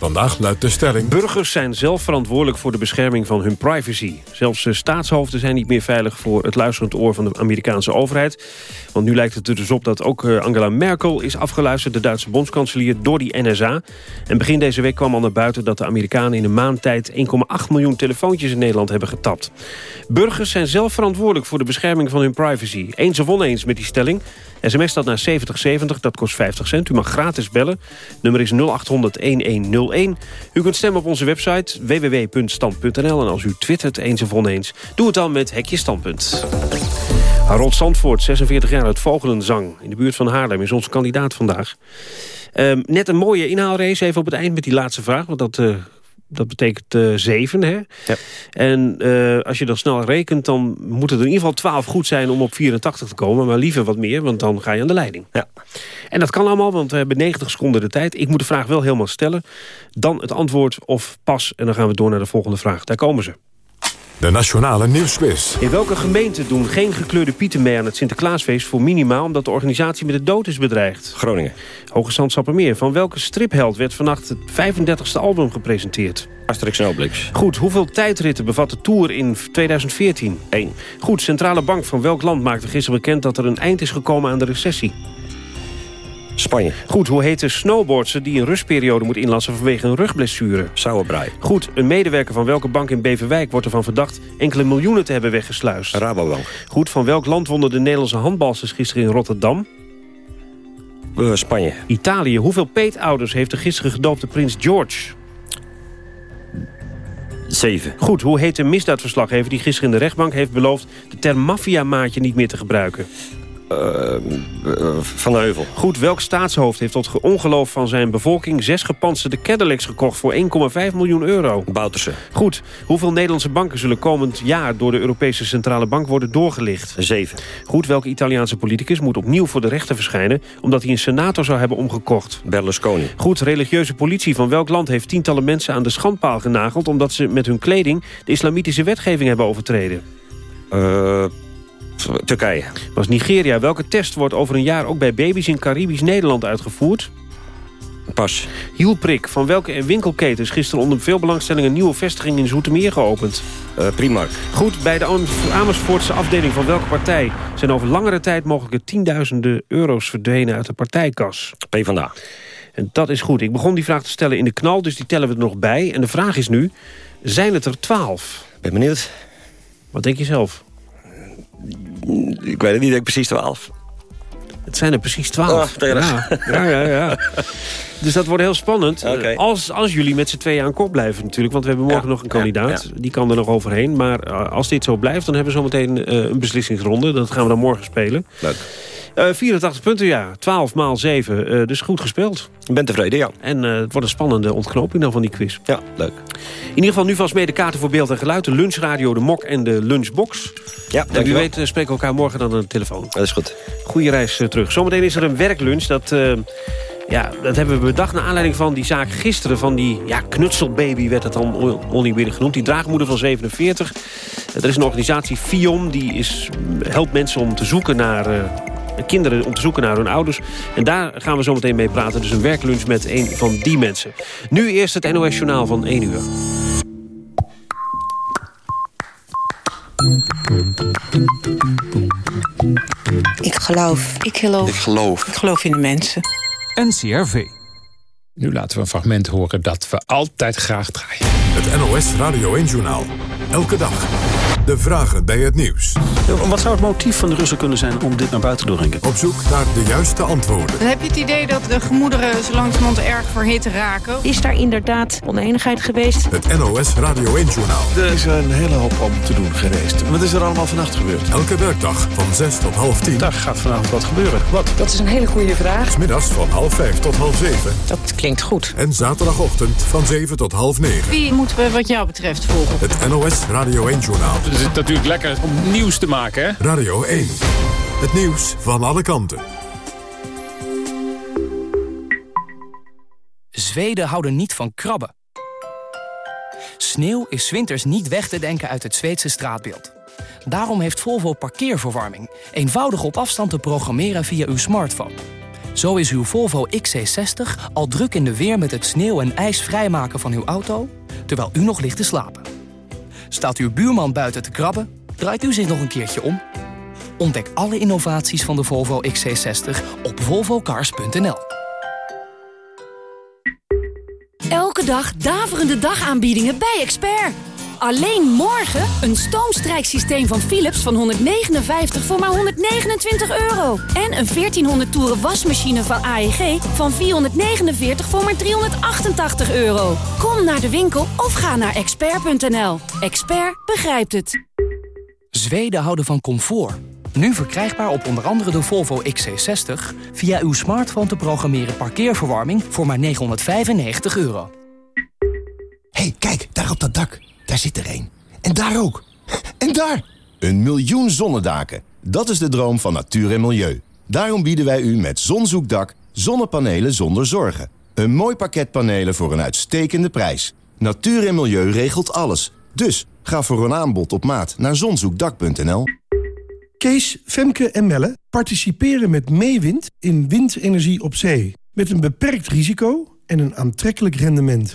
Vandaag luidt de stelling... Burgers zijn zelf verantwoordelijk voor de bescherming van hun privacy. Zelfs staatshoofden zijn niet meer veilig voor het luisterend oor van de Amerikaanse overheid. Want nu lijkt het er dus op dat ook Angela Merkel is afgeluisterd... de Duitse bondskanselier door die NSA. En begin deze week kwam al naar buiten dat de Amerikanen in een maand tijd... 1,8 miljoen telefoontjes in Nederland hebben getapt. Burgers zijn zelf verantwoordelijk voor de bescherming van hun privacy. Eens of oneens met die stelling... SMS staat naar 7070, dat kost 50 cent. U mag gratis bellen. Nummer is 0800-1101. U kunt stemmen op onze website www.stand.nl. En als u twittert eens of oneens, doe het dan met Hekje Standpunt. Harold Zandvoort, 46 jaar uit Vogelenzang. In de buurt van Haarlem is onze kandidaat vandaag. Um, net een mooie inhaalrace, even op het eind met die laatste vraag. Want dat uh, Dat betekent eh 7, hè? En eh, als je dat snel rekent, dan moet het in ieder geval 12 goed zijn om op 84 te komen. Maar liever wat meer, want dan ga je aan de leiding. Ja. En dat kan allemaal, want we hebben 90 seconden de tijd. Ik moet de vraag wel helemaal stellen. Dan het antwoord of pas. En dan gaan we door naar de volgende vraag. Daar komen ze. De Nationale Nieuwsquiz. In welke gemeente doen geen gekleurde pieten mee aan het Sinterklaasfeest voor minimaal... omdat de organisatie met de dood is bedreigd? Groningen. Hoge Zand-Sappermeer. Van welke stripheld werd vannacht het 35e album gepresenteerd? Asterix en Obelix. Goed, hoeveel tijdritten bevat de Tour in 2014? 1. Goed, Centrale Bank van welk land maakte gisteren bekend... dat er een eind is gekomen aan de recessie? Spanje. Goed, hoe heet de snowboardster die een rustperiode moet inlassen vanwege een rugblessure? Sauerbrei. Goed, een medewerker van welke bank in Beverwijk wordt ervan verdacht enkele miljoenen te hebben weggesluist? Rabobank. Goed, van welk land wonnen de Nederlandse handbalsters gisteren in Rotterdam? Eh, Spanje. Italië. Hoeveel peetouders heeft de gisteren gedoopte prins George? 7. Goed, hoe heet de misdaadverslaggever die gisteren in de rechtbank heeft beloofd de term maffiamaatje niet meer te gebruiken? Eh, van de Heuvel. Goed, welk staatshoofd heeft tot ongeloof van zijn bevolking... zes gepantserde Cadillacs gekocht voor 1,5 miljoen euro? Bouterse. Goed, hoeveel Nederlandse banken zullen komend jaar... door de Europese Centrale Bank worden doorgelicht? 7. Goed, welke Italiaanse politicus moet opnieuw voor de rechter verschijnen... omdat hij een senator zou hebben omgekocht? Berlusconi. Goed, religieuze politie van welk land heeft tientallen mensen aan de schandpaal genageld... omdat ze met hun kleding de islamitische wetgeving hebben overtreden? Eh, Turkije. Was Nigeria. Welke test wordt over een jaar ook bij baby's in Caribisch Nederland uitgevoerd? Pas. Hielprik. Van welke winkelketen is gisteren onder veel belangstelling... een nieuwe vestiging in Zoetermeer geopend? Uh, Primark. Goed, bij de Amersfoortse afdeling van welke partij... zijn over langere tijd mogelijke tienduizenden euro's verdwenen uit de partijkas? PvdA. En dat is goed. Ik begon die vraag te stellen in de knal, dus die tellen we er nog bij. En de vraag is nu, zijn het er twaalf? Ben benieuwd. Wat denk je zelf? Ik weet het niet, ik denk precies 12. Het zijn er precies 12. Oh, ja, <laughs> ja, ja, ja. Dus dat wordt heel spannend. Okay. Als, als jullie met z'n tweeën aan kop blijven natuurlijk. Want we hebben morgen Ja, nog een kandidaat. ja, Die kan er nog overheen. Maar uh, als dit zo blijft, dan hebben we zometeen uh, een beslissingsronde. Dat gaan we dan morgen spelen. Leuk. Uh, 84 punten, ja. 12 maal 7. dus goed gespeeld. Ik ben tevreden, ja. En uh, het wordt een spannende ontknoping dan van die quiz. Ja, leuk. In ieder geval nu vast mee de kaarten voor beeld en geluid. De lunchradio, de mok en de lunchbox. Ja, en wie weet spreken we elkaar morgen dan aan de telefoon. Dat is goed. Goeie reis terug. Zometeen is er een werklunch. Dat, ja, dat hebben we bedacht naar aanleiding van die zaak gisteren... van die ja, knutselbaby werd het dan oneerbiedig genoemd. Die draagmoeder van 47. Er is een organisatie, FIOM, die is, helpt mensen om te zoeken naar... kinderen om te zoeken naar hun ouders. En daar gaan we zo meteen mee praten. Dus een werklunch met een van die mensen. Nu eerst het NOS Journaal van 1 uur. Ik geloof. Ik geloof. Ik geloof. Ik geloof in de mensen. NCRV. Nu laten we een fragment horen dat we altijd graag draaien. Het NOS Radio 1 Journaal. Elke dag. De vragen bij het nieuws. Wat zou het motief van de Russen kunnen zijn om dit naar buiten te brengen? Op zoek naar de juiste antwoorden. Dan heb je het idee dat de gemoederen zo langzamerhand erg verhit raken. Is daar inderdaad oneenigheid geweest? Het NOS Radio 1 Journaal. Er is een hele hoop om te doen geweest. Wat is er allemaal vannacht gebeurd? Elke werkdag van 6 tot half 10. Daar gaat vanavond wat gebeuren. Wat? Dat is een hele goede vraag. Smiddags van half 5 tot half 7. Dat klinkt goed. En zaterdagochtend van 7 tot half 9. Wie moeten we wat jou betreft volgen? Het NOS Radio 1 Journaal. Het is natuurlijk lekker om nieuws te maken, hè? Radio 1. Het nieuws van alle kanten. Zweden houden niet van krabben. Sneeuw is winters niet weg te denken uit het Zweedse straatbeeld. Daarom heeft Volvo parkeerverwarming. Eenvoudig op afstand te programmeren via uw smartphone. Zo is uw Volvo XC60 al druk in de weer met het sneeuw en ijs vrijmaken van uw auto... terwijl u nog ligt te slapen. Staat uw buurman buiten te krabben, draait u zich nog een keertje om. Ontdek alle innovaties van de Volvo XC60 op volvocars.nl. Elke dag daverende dagaanbiedingen bij Expert. Alleen morgen een stoomstrijksysteem van Philips van 159 voor maar 129 euro. En een 1400 toeren wasmachine van AEG van 449 voor maar 388 euro. Kom naar de winkel of ga naar expert.nl. Expert begrijpt het. Zweden houden van comfort. Nu verkrijgbaar op onder andere de Volvo XC60... via uw smartphone te programmeren parkeerverwarming voor maar 995 euro. hey, kijk, daar op dat dak. Daar zit er een. En daar ook. En daar! Een miljoen zonnedaken. Dat is de droom van natuur en milieu. Daarom bieden wij u met Zonzoekdak zonnepanelen zonder zorgen. Een mooi pakket panelen voor een uitstekende prijs. Natuur en milieu regelt alles. Dus ga voor een aanbod op maat naar zonzoekdak.nl. Kees, Femke en Melle participeren met Meewind in windenergie op zee. Met een beperkt risico en een aantrekkelijk rendement.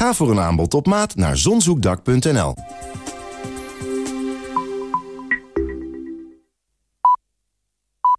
Ga voor een aanbod op maat naar zonzoekdak.nl.